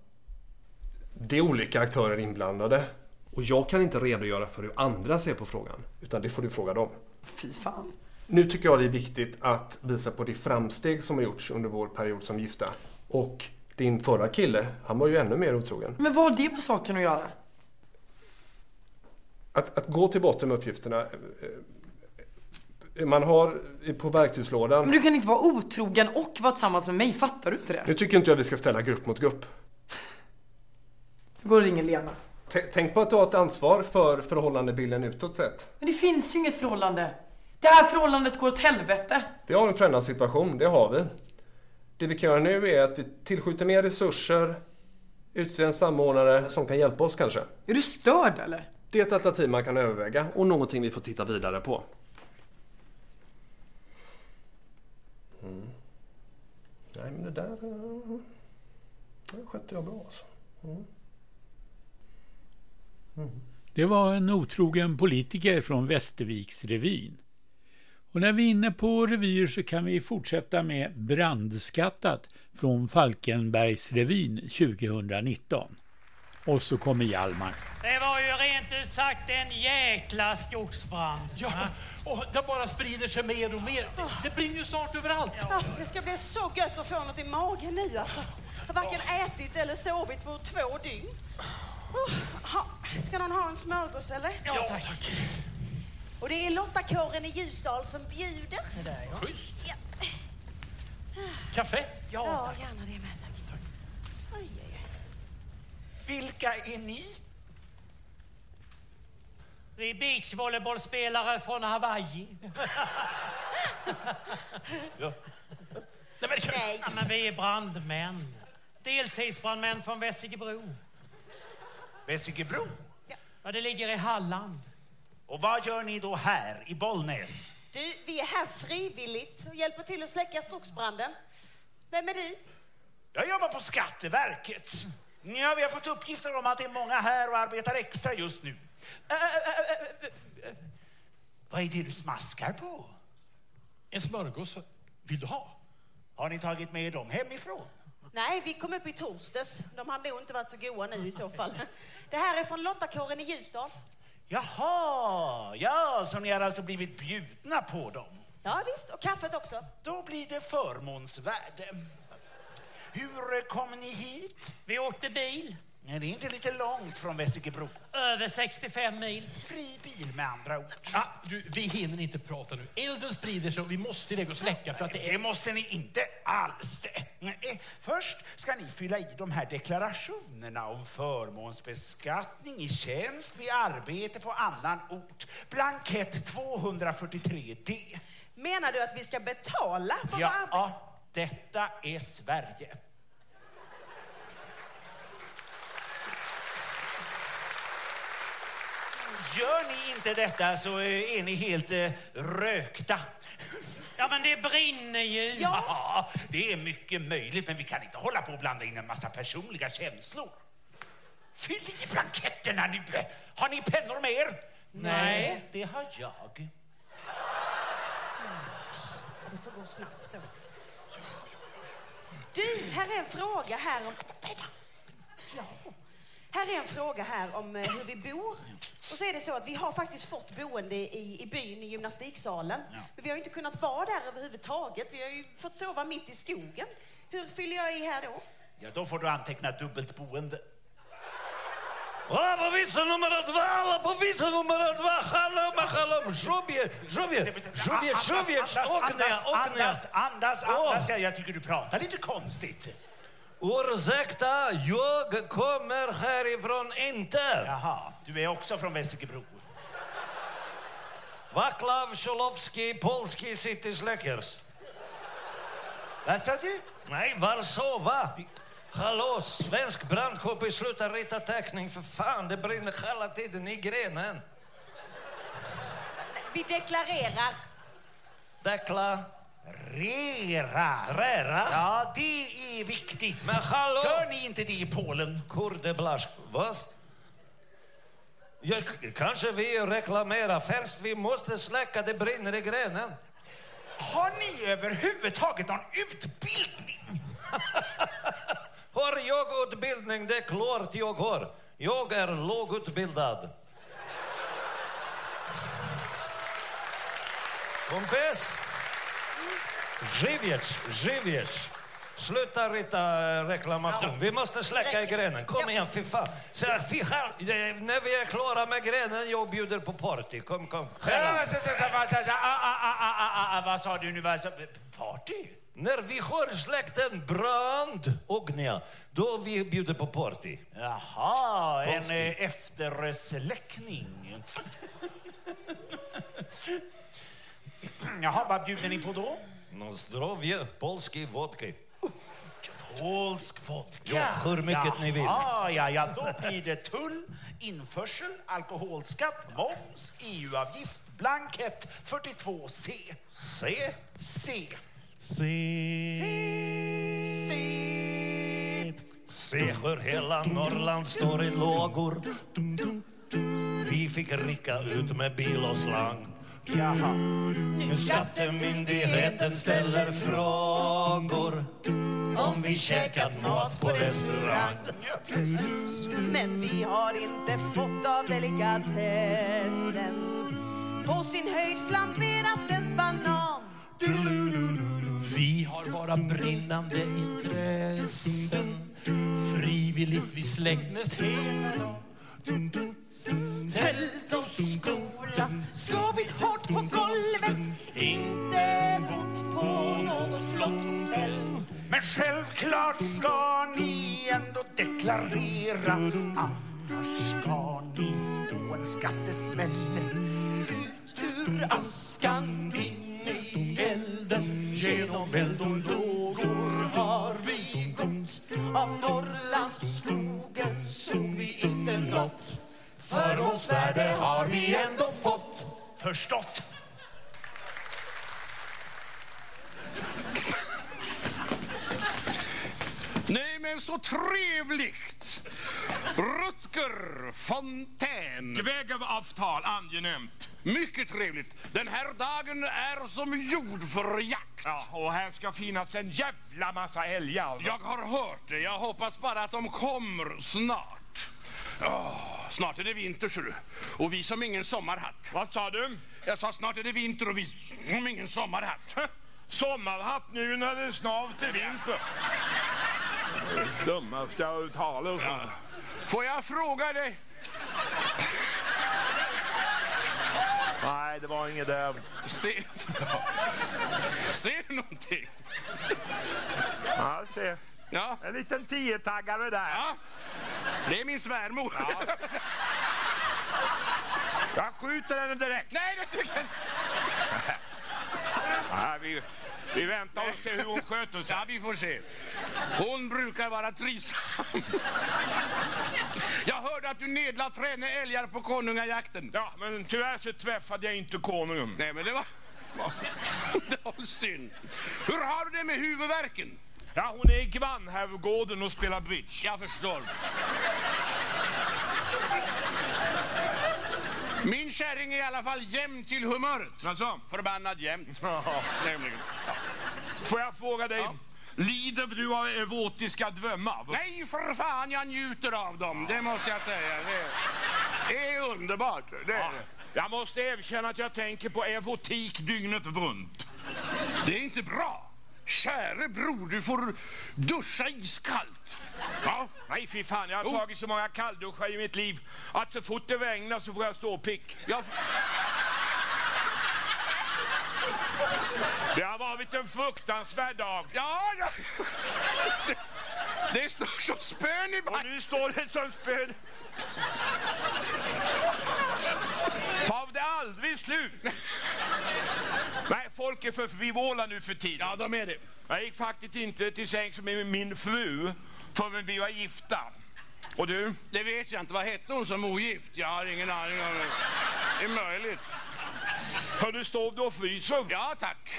[SPEAKER 17] Det är olika aktörer inblandade. Och jag kan inte redogöra för hur andra ser på frågan. Utan det får du fråga dem.
[SPEAKER 16] Fy fan.
[SPEAKER 17] Nu tycker jag det är viktigt att visa på det framsteg som har gjorts under vår period som gifta. Och din förra kille, han var ju ännu mer otrogen.
[SPEAKER 16] Men vad har det med saken att göra?
[SPEAKER 17] Att, att gå till botten med uppgifterna. eh, eh, Man har på verktygslådan...
[SPEAKER 16] Men du kan inte vara otrogen och vara tillsammans med mig, fattar du inte det?
[SPEAKER 17] Nu tycker inte jag vi ska ställa grupp mot grupp.
[SPEAKER 16] Jag går och ringer Lena.
[SPEAKER 17] T- Tänk på att du har ett ansvar för förhållandebilden utåt sett.
[SPEAKER 16] Men det finns ju inget förhållande. Det här förhållandet går åt helvete.
[SPEAKER 17] Vi har en förändrad situation, det har vi. Det vi kan göra nu är att vi tillskjuter mer resurser, utser en samordnare som kan hjälpa oss kanske.
[SPEAKER 16] Är du störd eller?
[SPEAKER 17] Det är ett alternativ man kan överväga och någonting vi får titta vidare på. Mm. Nej men det där... eh, Det skötte jag bra alltså. Mm.
[SPEAKER 3] Det var en otrogen politiker från Västerviksrevyn. Och när vi är inne på revyer så kan vi fortsätta med Brandskattat från Falkenbergsrevyn 2019. Och så kommer Hjalmar.
[SPEAKER 18] Det var ju rent ut sagt en jäkla skogsbrand.
[SPEAKER 19] Ja, och det bara sprider sig mer och mer. Det, det brinner ju snart överallt.
[SPEAKER 20] Ja, det ska bli så gött att få något i magen nu alltså. Jag har varken ätit eller sovit på två dygn. Oh, ha, ska någon ha en smörgås eller?
[SPEAKER 19] Ja, tack.
[SPEAKER 20] Och det är Lottakåren i Ljusdal som bjuder.
[SPEAKER 19] Schysst.
[SPEAKER 20] Ja.
[SPEAKER 19] Kaffe?
[SPEAKER 20] Ja, gärna det med tack. Oj, oj, oj.
[SPEAKER 19] Vilka är ni?
[SPEAKER 18] Vi är beachvolleybollspelare från Hawaii.
[SPEAKER 19] Ja. Nej, men,
[SPEAKER 18] Ja, men vi är brandmän. Deltidsbrandmän från Vessigebro.
[SPEAKER 21] Vessigebro?
[SPEAKER 18] Ja, det ligger i Halland.
[SPEAKER 21] Och vad gör ni då här i Bollnäs?
[SPEAKER 20] Du, vi är här frivilligt och hjälper till att släcka skogsbranden. Vem är du?
[SPEAKER 21] Jag jobbar på Skatteverket. Ja, vi har fått uppgifter om att det är många här och arbetar extra just nu. Äh, äh, äh, äh, Vad är det du smaskar på?
[SPEAKER 19] En smörgås. Vill du ha?
[SPEAKER 21] Har ni tagit med dem hemifrån?
[SPEAKER 20] Nej, vi kom upp i torsdags. De hade nog inte varit så goda nu i så fall. Det här är från Lottakåren i Ljusdal.
[SPEAKER 21] Jaha, ja, så ni har alltså blivit bjudna på dem?
[SPEAKER 20] Ja, visst, och kaffet också.
[SPEAKER 21] Då blir det förmånsvärde. Hur kom ni hit?
[SPEAKER 18] Vi åkte bil.
[SPEAKER 21] Nej, det är inte lite långt från Vessigebro.
[SPEAKER 18] Över 65 mil.
[SPEAKER 21] Fri bil med andra ord.
[SPEAKER 19] Ah, du, vi hinner inte prata nu. Elden sprider sig och vi måste iväg och släcka för att det är...
[SPEAKER 21] Det måste ni inte alls. Nej, Först ska ni fylla i de här deklarationerna om förmånsbeskattning i tjänst vid arbete på annan ort. Blankett 243D.
[SPEAKER 20] Menar du att vi ska betala för
[SPEAKER 21] Ja,
[SPEAKER 20] arbete?
[SPEAKER 21] ja, detta är Sverige. Gör ni inte detta så eh, är ni helt eh, rökta.
[SPEAKER 18] Ja, men det brinner ju.
[SPEAKER 21] Ja, det är mycket möjligt, men vi kan inte hålla på och blanda in en massa personliga känslor. Fyll i blanketterna nu! Har ni pennor med er?
[SPEAKER 18] Nej.
[SPEAKER 21] det har jag.
[SPEAKER 20] Det får gå snabbt då. Du, här är en fråga här om... Ja. Här är en fråga här om eh, hur vi bor. Och så är det så att vi har faktiskt fått boende i, i byn, i gymnastiksalen. Men vi har ju inte kunnat vara där överhuvudtaget. Vi har ju fått sova mitt i skogen. Hur fyller jag i här då?
[SPEAKER 21] Ja, då får du anteckna dubbelt boende.
[SPEAKER 22] А, повіться номер два, але повіться номер два, халам, халам, жовє, жовє, жовє, жовє,
[SPEAKER 21] Andas,
[SPEAKER 22] окне,
[SPEAKER 21] andas,
[SPEAKER 22] окне.
[SPEAKER 21] andas, andas,
[SPEAKER 22] Åh.
[SPEAKER 21] andas. Jag, jag tycker du pratar lite konstigt.
[SPEAKER 22] Ursäkta, jag kommer härifrån inte.
[SPEAKER 21] Jaha, du är också från Vessigebro.
[SPEAKER 22] Vaclav Cholowski, polski city släckers.
[SPEAKER 21] Vad sa du?
[SPEAKER 22] Nej, Warszawa. Hallå, svensk brandkår, sluta rita teckning för fan. Det brinner hela tiden i grenen.
[SPEAKER 20] Vi deklarerar.
[SPEAKER 22] Deklarera. Rera?
[SPEAKER 21] Ja, det är viktigt.
[SPEAKER 22] Men hallå!
[SPEAKER 21] Gör ni inte det i Polen?
[SPEAKER 22] Kurdeblask. Vad? Ja, k- kanske vi reklamerar först. Vi måste släcka, det brinner i grenen.
[SPEAKER 21] Har ni överhuvudtaget någon utbildning? (laughs)
[SPEAKER 22] Har jag utbildning? Det är klart jag har. Jag är lågutbildad. Kompis! Żywicz, Żywicz. Sluta rita reklamation. Vi måste släcka i grenen. Kom igen, fy fan. Så, fy När vi är klara med grenen, jag bjuder på party. Kom, kom.
[SPEAKER 21] Vad, sa du nu? Party?
[SPEAKER 22] När vi har släckt en brand, Ognia, då vi bjuder på party.
[SPEAKER 21] Jaha, en
[SPEAKER 22] Polski.
[SPEAKER 21] eh, eftersläckning. (laughs) Jaha, vad bjuder ni på då?
[SPEAKER 22] No zdrowie, polskiej wodki.
[SPEAKER 21] Polsk vodka.
[SPEAKER 22] Ja, hur mycket ni vill.
[SPEAKER 21] Jaha, ja, ja, då blir det tull, införsel, alkoholskatt, moms, EU-avgift, blankett 42C.
[SPEAKER 22] C?
[SPEAKER 21] C.
[SPEAKER 22] Se. Se hur hela Norrland står i lågor. Vi fick rycka ut med bil och slang.
[SPEAKER 21] Jaha.
[SPEAKER 22] Nu skattemyndigheten ställer frågor om vi käkat mat på restaurang.
[SPEAKER 20] Precis. Men vi har inte fått av delikatessen på sin höjd flamberat en banan.
[SPEAKER 19] Vi har bara brinnande intressen Frivilligt vi släcknäst hela dagen
[SPEAKER 20] Tält och skola, sovit hårt på golvet, inte bott på något flott hotell.
[SPEAKER 21] Men självklart ska ni ändå deklarera Annars ska ni få en skattesmäll. Ut ur askan in i elden. Genom eld och lågor har vi gått. Av Norrlandsskogen såg vi inte något. Förmånsvärde har vi ändå fått. Förstått?
[SPEAKER 23] Nej, men så trevligt! Rutger Fontän.
[SPEAKER 4] Kvägavtal, angenämt.
[SPEAKER 23] Mycket trevligt. Den här dagen är som gjord för jakt.
[SPEAKER 4] Ja, och här ska finnas en jävla massa älgar.
[SPEAKER 23] Jag har hört det. Jag hoppas bara att de kommer snart. Snart är det vinter, ser du. Och vi som ingen sommarhatt.
[SPEAKER 4] Vad sa du?
[SPEAKER 23] Jag sa snart är det vinter och vi som ingen sommarhatt.
[SPEAKER 4] Sommarhatt nu när det snart är vinter. Dummaste uttalet.
[SPEAKER 23] Ja. Får jag fråga dig?
[SPEAKER 4] Nej, det var inget där.
[SPEAKER 23] Se... (laughs) Ser du någonting?
[SPEAKER 4] Ja, se.
[SPEAKER 23] Ja.
[SPEAKER 4] En liten tiotaggare där.
[SPEAKER 23] Ja. Det är min svärmor.
[SPEAKER 4] Ja. Jag skjuter henne direkt.
[SPEAKER 23] Nej, det tycker jag
[SPEAKER 4] Nej, vi, vi väntar och ser hur hon sköter sig.
[SPEAKER 23] Ja, vi får se. Hon brukar vara trivsam. Jag hörde att du nedlade träna älgar på konungajakten.
[SPEAKER 4] Ja, men tyvärr så träffade jag inte konungen.
[SPEAKER 23] Nej, men det var... (laughs) Det var synd. Hur har du det med huvudvärken?
[SPEAKER 4] Ja, hon är i grannherrgården och spelar bridge.
[SPEAKER 23] Jag förstår. Min kärring är i alla fall jämn till humöret.
[SPEAKER 4] Alltså?
[SPEAKER 23] Förbannad jämt.
[SPEAKER 4] Ja,
[SPEAKER 23] Nämligen.
[SPEAKER 4] Får jag fråga dig, lider du av erotiska drömmar?
[SPEAKER 23] Nej, för fan, jag njuter av dem. Det måste jag säga. Det, det är underbart. Det är
[SPEAKER 4] Ja,
[SPEAKER 23] det.
[SPEAKER 4] jag måste erkänna att jag tänker på erotik dygnet runt.
[SPEAKER 23] Det är inte bra. Käre bror, du får duscha iskallt.
[SPEAKER 4] Ja, nej fy fan, jag har
[SPEAKER 23] Jo.
[SPEAKER 4] tagit så många kallduschar i mitt liv att så fort det regnar så får jag ståpick.
[SPEAKER 23] Jag,
[SPEAKER 4] Det har varit en fruktansvärd dag.
[SPEAKER 23] ja, ja. Det står som spön i
[SPEAKER 4] Och
[SPEAKER 23] backen.
[SPEAKER 4] nu står det som spön. Tar det aldrig slut? Nej, folk är för frivola nu för tiden.
[SPEAKER 23] Ja, de är det.
[SPEAKER 4] Jag gick faktiskt inte till sängs med min fru förrän vi var gifta. Och du?
[SPEAKER 23] Det vet jag inte. Vad hette hon som ogift? Jag har ingen aning om det. Det är möjligt.
[SPEAKER 4] Hör du, står du och fryser?
[SPEAKER 23] Ja, tack.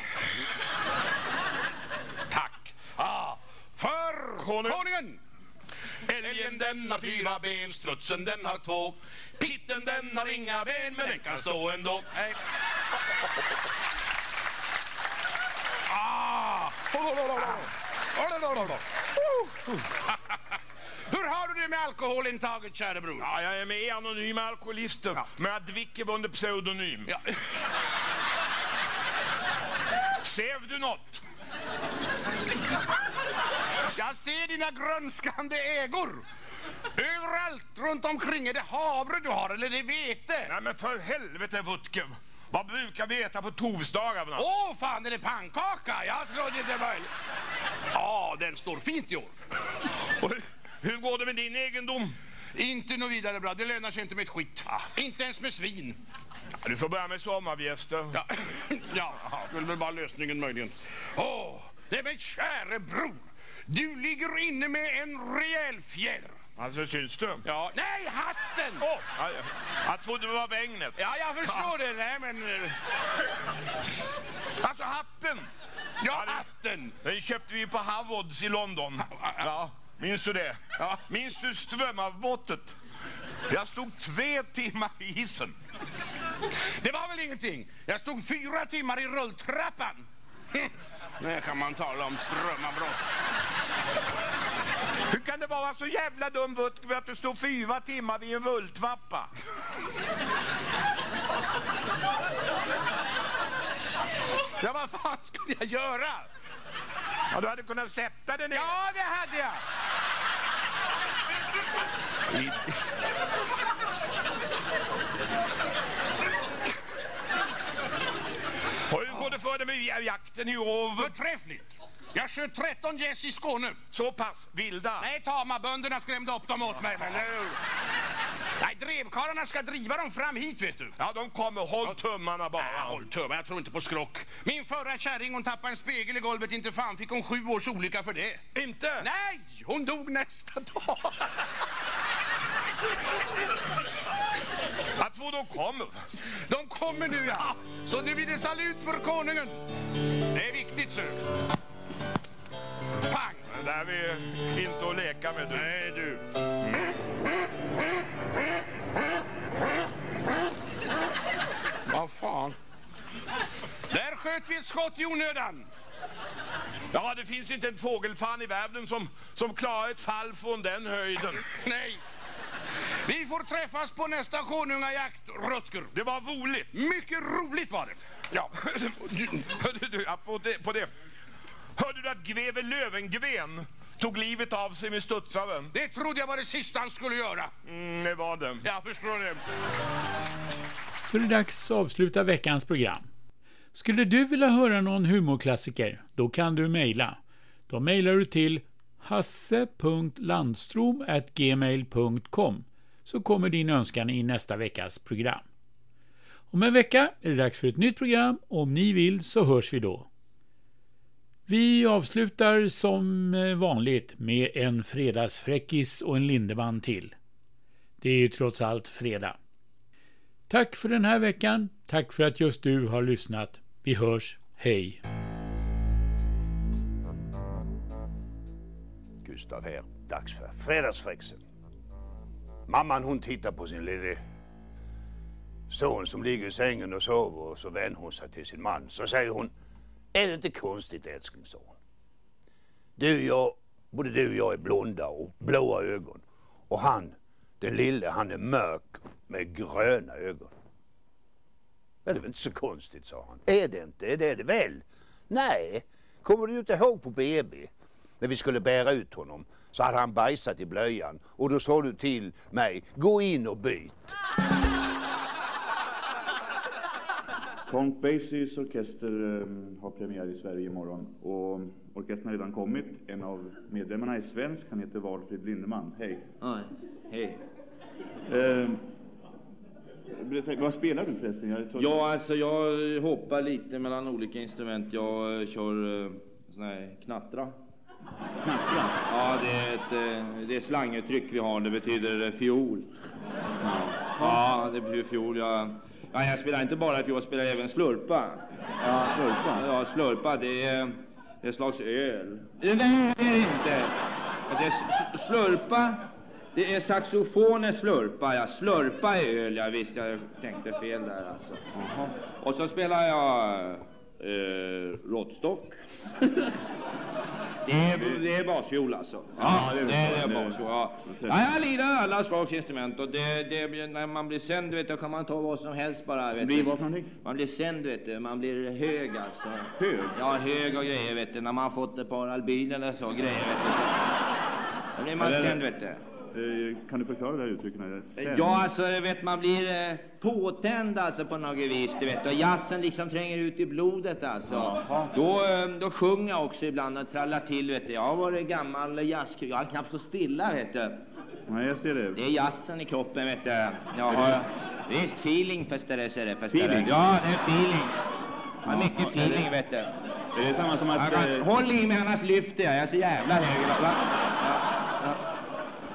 [SPEAKER 23] Tack. Ah, för
[SPEAKER 4] Konung.
[SPEAKER 23] konungen! Älgen den har fyra ben, strutsen den har två. Pitten den har inga ben, men den kan stå ändå. Hej. Ah! Hur har du det med alkoholintaget, käre bror?
[SPEAKER 4] Ja, jag är med i Anonyma Alkoholister, men jag dricker under pseudonym.
[SPEAKER 23] Ja.
[SPEAKER 4] Ser du något?
[SPEAKER 23] Jag ser dina grönskande ägor. Överallt runt omkring. Är det havre du har eller är det vete?
[SPEAKER 4] Nej men för helvete Wutke. Vad brukar vi äta på tovsdagarna?
[SPEAKER 23] Åh, oh, fan är det pannkaka? Jag trodde det var... Ja, den står fint i år.
[SPEAKER 4] Och hur går det med din egendom?
[SPEAKER 23] Inte något vidare bra. Det lönar sig inte med ett skit. Ah. Inte ens med svin.
[SPEAKER 4] Ja, du får börja med sommargäster.
[SPEAKER 23] Ja, (clears throat) ja det är väl bara lösningen möjligen. Åh, oh, nej men käre bror. Du ligger inne med en rejäl fjäder.
[SPEAKER 4] Alltså, syns du?
[SPEAKER 23] Ja. Nej, hatten!
[SPEAKER 4] Oh, jag, trodde det var vägnet.
[SPEAKER 23] Ja, jag förstår det. Nej, men... eh,
[SPEAKER 4] Alltså, hatten!
[SPEAKER 23] Ja, hatten!
[SPEAKER 4] Den köpte vi på Harrods i London. Ja, minns du det?
[SPEAKER 23] Ja.
[SPEAKER 4] Minns du strömavbrottet? Jag stod tre timmar i hissen.
[SPEAKER 23] Det var väl ingenting? Jag stod fyra timmar i rulltrappan. (laughs) Nu kan man tala om strömavbrott.
[SPEAKER 4] Hur kan det vara så jävla dumt Wutke, att du stod fyra timmar vid en rulltrappa?
[SPEAKER 23] Ja, vad fan skulle jag göra?
[SPEAKER 4] Ja, du hade kunnat sätta dig ner.
[SPEAKER 23] Ja, det hade jag.
[SPEAKER 4] Och hur går det för dig med jakten i år?
[SPEAKER 23] Förträffligt. Jag sköt 13 gäss i Skåne.
[SPEAKER 4] Så pass vilda?
[SPEAKER 23] Nej, tama. Bönderna skrämde upp dem åt mig. Men nu... Nej, drevkarlarna ska driva dem fram hit, vet du.
[SPEAKER 4] Ja, de kommer. Håll tummarna bara.
[SPEAKER 23] Ja, håll tummarna. Jag tror inte på skrock. Min förra kärring, hon tappade en spegel i golvet. Inte fan fick hon sju års olycka för det.
[SPEAKER 4] Inte?
[SPEAKER 23] Nej, hon dog nästa dag.
[SPEAKER 4] Jag tror de kommer.
[SPEAKER 23] De kommer nu, ja. Så nu blir det salut för konungen. Det är viktigt, så. Pang!
[SPEAKER 4] Det där är inte att leka med du.
[SPEAKER 23] Nej, du. Vad fan? Där sköt vi ett skott i onödan.
[SPEAKER 4] Ja, det finns inte en fågelfan i världen som, som klarar ett fall från den höjden. (laughs)
[SPEAKER 23] Nej. Vi får träffas på nästa konungajakt, Rutger.
[SPEAKER 4] Det var roligt.
[SPEAKER 23] Mycket roligt var det.
[SPEAKER 4] Ja, hörde (laughs) du, på det, på det. Hörde du att greve Lövengren tog livet av sig med studsaren?
[SPEAKER 23] Det trodde jag var det sista han skulle göra.
[SPEAKER 4] Mm, det var det.
[SPEAKER 23] Jag förstår det.
[SPEAKER 3] Så är det dags att avsluta veckans program. Skulle du vilja höra någon humorklassiker? Då kan du mejla. Då mejlar du till hasse.landstrom.gmail.com så kommer din önskan i nästa veckas program. Om en vecka är det dags för ett nytt program och om ni vill så hörs vi då. Vi avslutar som eh, vanligt med en fredagsfräckis och en Lindeman till. Det är ju trots allt fredag. Tack för den här veckan. Tack för att just du har lyssnat. Vi hörs. Hej!
[SPEAKER 22] Gustav här. Dags för fredagsfräcksen. Mamman hon tittar på sin lille son som ligger i sängen och sover och så vänder hon sig till sin man. Så säger hon, är det inte konstigt älsklingsson? Du, jag, både du och jag är blonda och blåa ögon. Och han, den lille, han är mörk med gröna ögon. Ja, det är väl inte så konstigt, sa han. Är det inte? Det är det väl? Nej, kommer du inte ihåg på BB? När vi skulle bära ut honom så hade han bajsat i blöjan och då sa du till mig, gå in och byt.
[SPEAKER 24] Count Basies orkester eh, har premiär i Sverige imorgon och orkestern har redan kommit. En av medlemmarna är svensk, han heter Valfrid Lindeman. Hej!
[SPEAKER 5] Hej.
[SPEAKER 24] Eh, berätta, vad spelar du förresten? Jag
[SPEAKER 5] Ja, alltså jag hoppar lite mellan olika instrument. Jag eh, kör eh, sån här knattra. Knattra? Ja, det är ett eh, det är slanguttryck vi har. Det betyder fiol. Ja, det betyder fiol. Jag, ja, jag spelar inte bara fiol, jag spelar även slurpa. Ja, slurpa? Ja, slurpa, det är ett slags öl. Nej, det är det inte. Alltså, slurpa, det är saxofonen slurpa, ja. Slurpa är öl, ja visst, jag tänkte fel där alltså. Och så spelar jag eh, råttstock. (laughs) det, är, det är basfiol alltså. Ja, det är, basfiol. Ja. ja, jag lirar alla slags instrument och det, det, när man blir sänd, vet du, kan man ta vad som helst bara. Vet
[SPEAKER 24] Blir vad för?
[SPEAKER 5] Man blir sänd, vet du. Man blir hög alltså.
[SPEAKER 24] Hög?
[SPEAKER 5] Ja, hög och grejer, vet du. När man fått ett par albin eller så, grejer, vet du. Då blir man sänd, vet du.
[SPEAKER 24] Eh, Kan du förklara det här uttrycket? är sänd?
[SPEAKER 5] Ja, alltså, vet man blir eh, påtänd alltså på något vis, du vet. Och jazzen liksom tränger ut i blodet alltså. Då, eh, då sjunger jag också ibland och trallar till, vet du. Jag har varit gammal jazzkille. Jag har knappt stå stilla, vet du.
[SPEAKER 24] Nej, jag ser det.
[SPEAKER 5] Det är jazzen i kroppen, vet du. Jag har visst feeling, ser det, fästare.
[SPEAKER 24] Feeling?
[SPEAKER 5] Ja, det är feeling. Har
[SPEAKER 24] Ja,
[SPEAKER 5] mycket
[SPEAKER 24] ja, är det-
[SPEAKER 5] feeling, vet du.
[SPEAKER 24] Är det samma som att...
[SPEAKER 5] Jag kan,
[SPEAKER 24] eh,
[SPEAKER 5] håll i mig, annars lyfter jag. Jag är så jävla hög.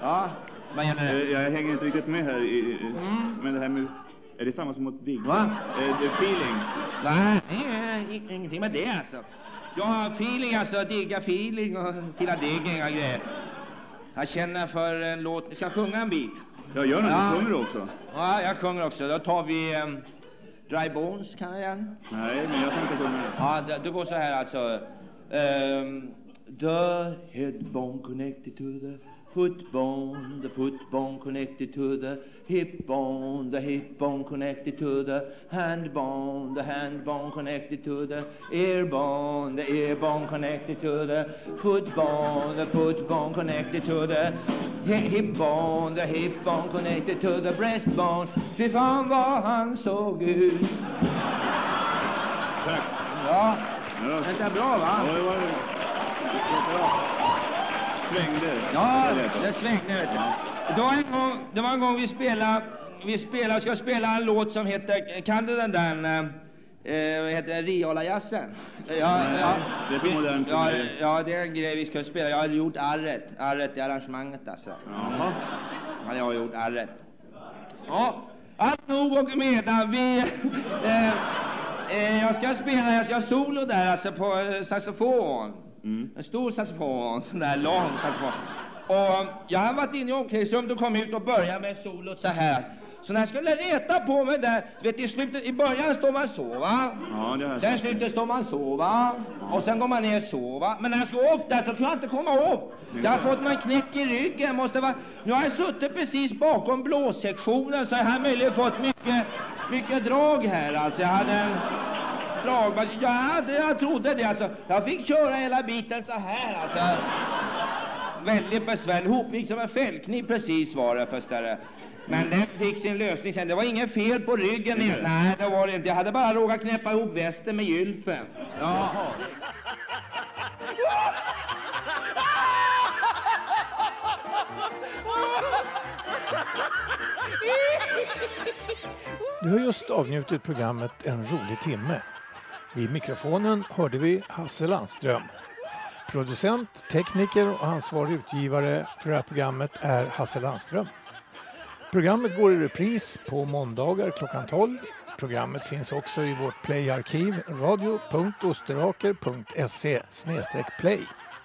[SPEAKER 5] Ja, vad gäller det?
[SPEAKER 24] eh, Jag hänger inte riktigt med här. i- i- Men det här med... Är det samma som att digga?
[SPEAKER 5] Va?
[SPEAKER 24] Eh, det feeling?
[SPEAKER 5] Nej, det är ingenting med det alltså. Jag har feeling alltså, digga feeling och fila digg, inga grejer. Jag känner för en låt, jag ska sjunga en bit.
[SPEAKER 24] Ja, gör något.
[SPEAKER 5] Ja.
[SPEAKER 24] Sjunger du också?
[SPEAKER 5] Ja, jag sjunger också. Då tar vi um, Dry Bones, kan jag den?
[SPEAKER 24] Nej, men jag inte sjunga det.
[SPEAKER 5] Ja, det, det går så här alltså. Ehm, the head bone connected to the foot bone, the foot bone connected to the hip bone, the hip bone connected to the hand bone, the hand bone connected to the ear bone, the ear bone connected to the foot bone, the foot bone connected to the hi- hip bone, the hip bone connected to the breastbone. Fy fan vad han såg ut.
[SPEAKER 24] Tack.
[SPEAKER 5] Ja,
[SPEAKER 24] Ja.
[SPEAKER 5] det är bra va?
[SPEAKER 24] Ja, det var... det var- Svängde.
[SPEAKER 5] Ja,
[SPEAKER 24] Det
[SPEAKER 5] svängde du. Det var en gång, det var en gång vi spelade, vi spelade, ska spela en låt som heter, kan du den där, eh, vad heter det, Riala-jazzen? Ja, ja.
[SPEAKER 24] det är för modernt
[SPEAKER 5] Ja, ja, det är en grej vi ska spela. Jag har gjort arret, arret i arrangemanget alltså.
[SPEAKER 24] Jaha.
[SPEAKER 5] Ja, jag har gjort arret. Ja, allt nog och medan vi... Eh, eh, jag ska spela, jag ska solo där alltså på eh, saxofon. En stor saxofon, sån där lång saxofon. Och jag har varit inne i omklädningsrummet och kommit ut och börjat med solot så här. Så när jag skulle reta på mig där, du vet i slutet, i början står man så va?
[SPEAKER 24] Ja,
[SPEAKER 5] Sen i slutet står man så va? Och sen går man ner så va? Men när jag ska upp där så kan jag inte komma upp. Jag har fått en knäck i ryggen, måste vara... Nu har jag suttit precis bakom blåsektionen så jag har möjligen fått mycket, mycket drag här alltså. Jag hade en drag... Jag, hade, jag trodde det alltså. Jag fick köra hela biten så här alltså. Väldigt besvärligt. Hopvikt som en fällkniv precis var det förstås. Men den fick sin lösning sen. Det var inget fel på ryggen.
[SPEAKER 24] Inte?
[SPEAKER 5] Nej, det var det inte. Jag hade bara råkat knäppa ihop västen med gylfen.
[SPEAKER 25] Du har just avnjutit programmet En rolig timme. Vid mikrofonen hörde vi Hasse Landström. Producent, tekniker och ansvarig utgivare för det här programmet är Hasse Landström. Programmet går i repris på måndagar klockan 12. Programmet finns också i vårt playarkiv radio.osteraker.se play.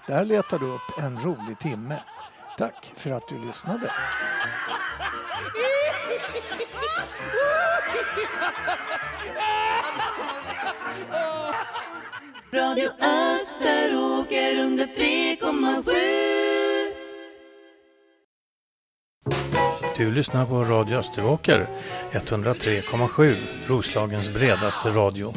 [SPEAKER 25] Där letar du upp en rolig timme. Tack för att du lyssnade.
[SPEAKER 21] Radio Österåker 103,7
[SPEAKER 25] Du lyssnar på Radio Österåker 103,7 Roslagens bredaste radio.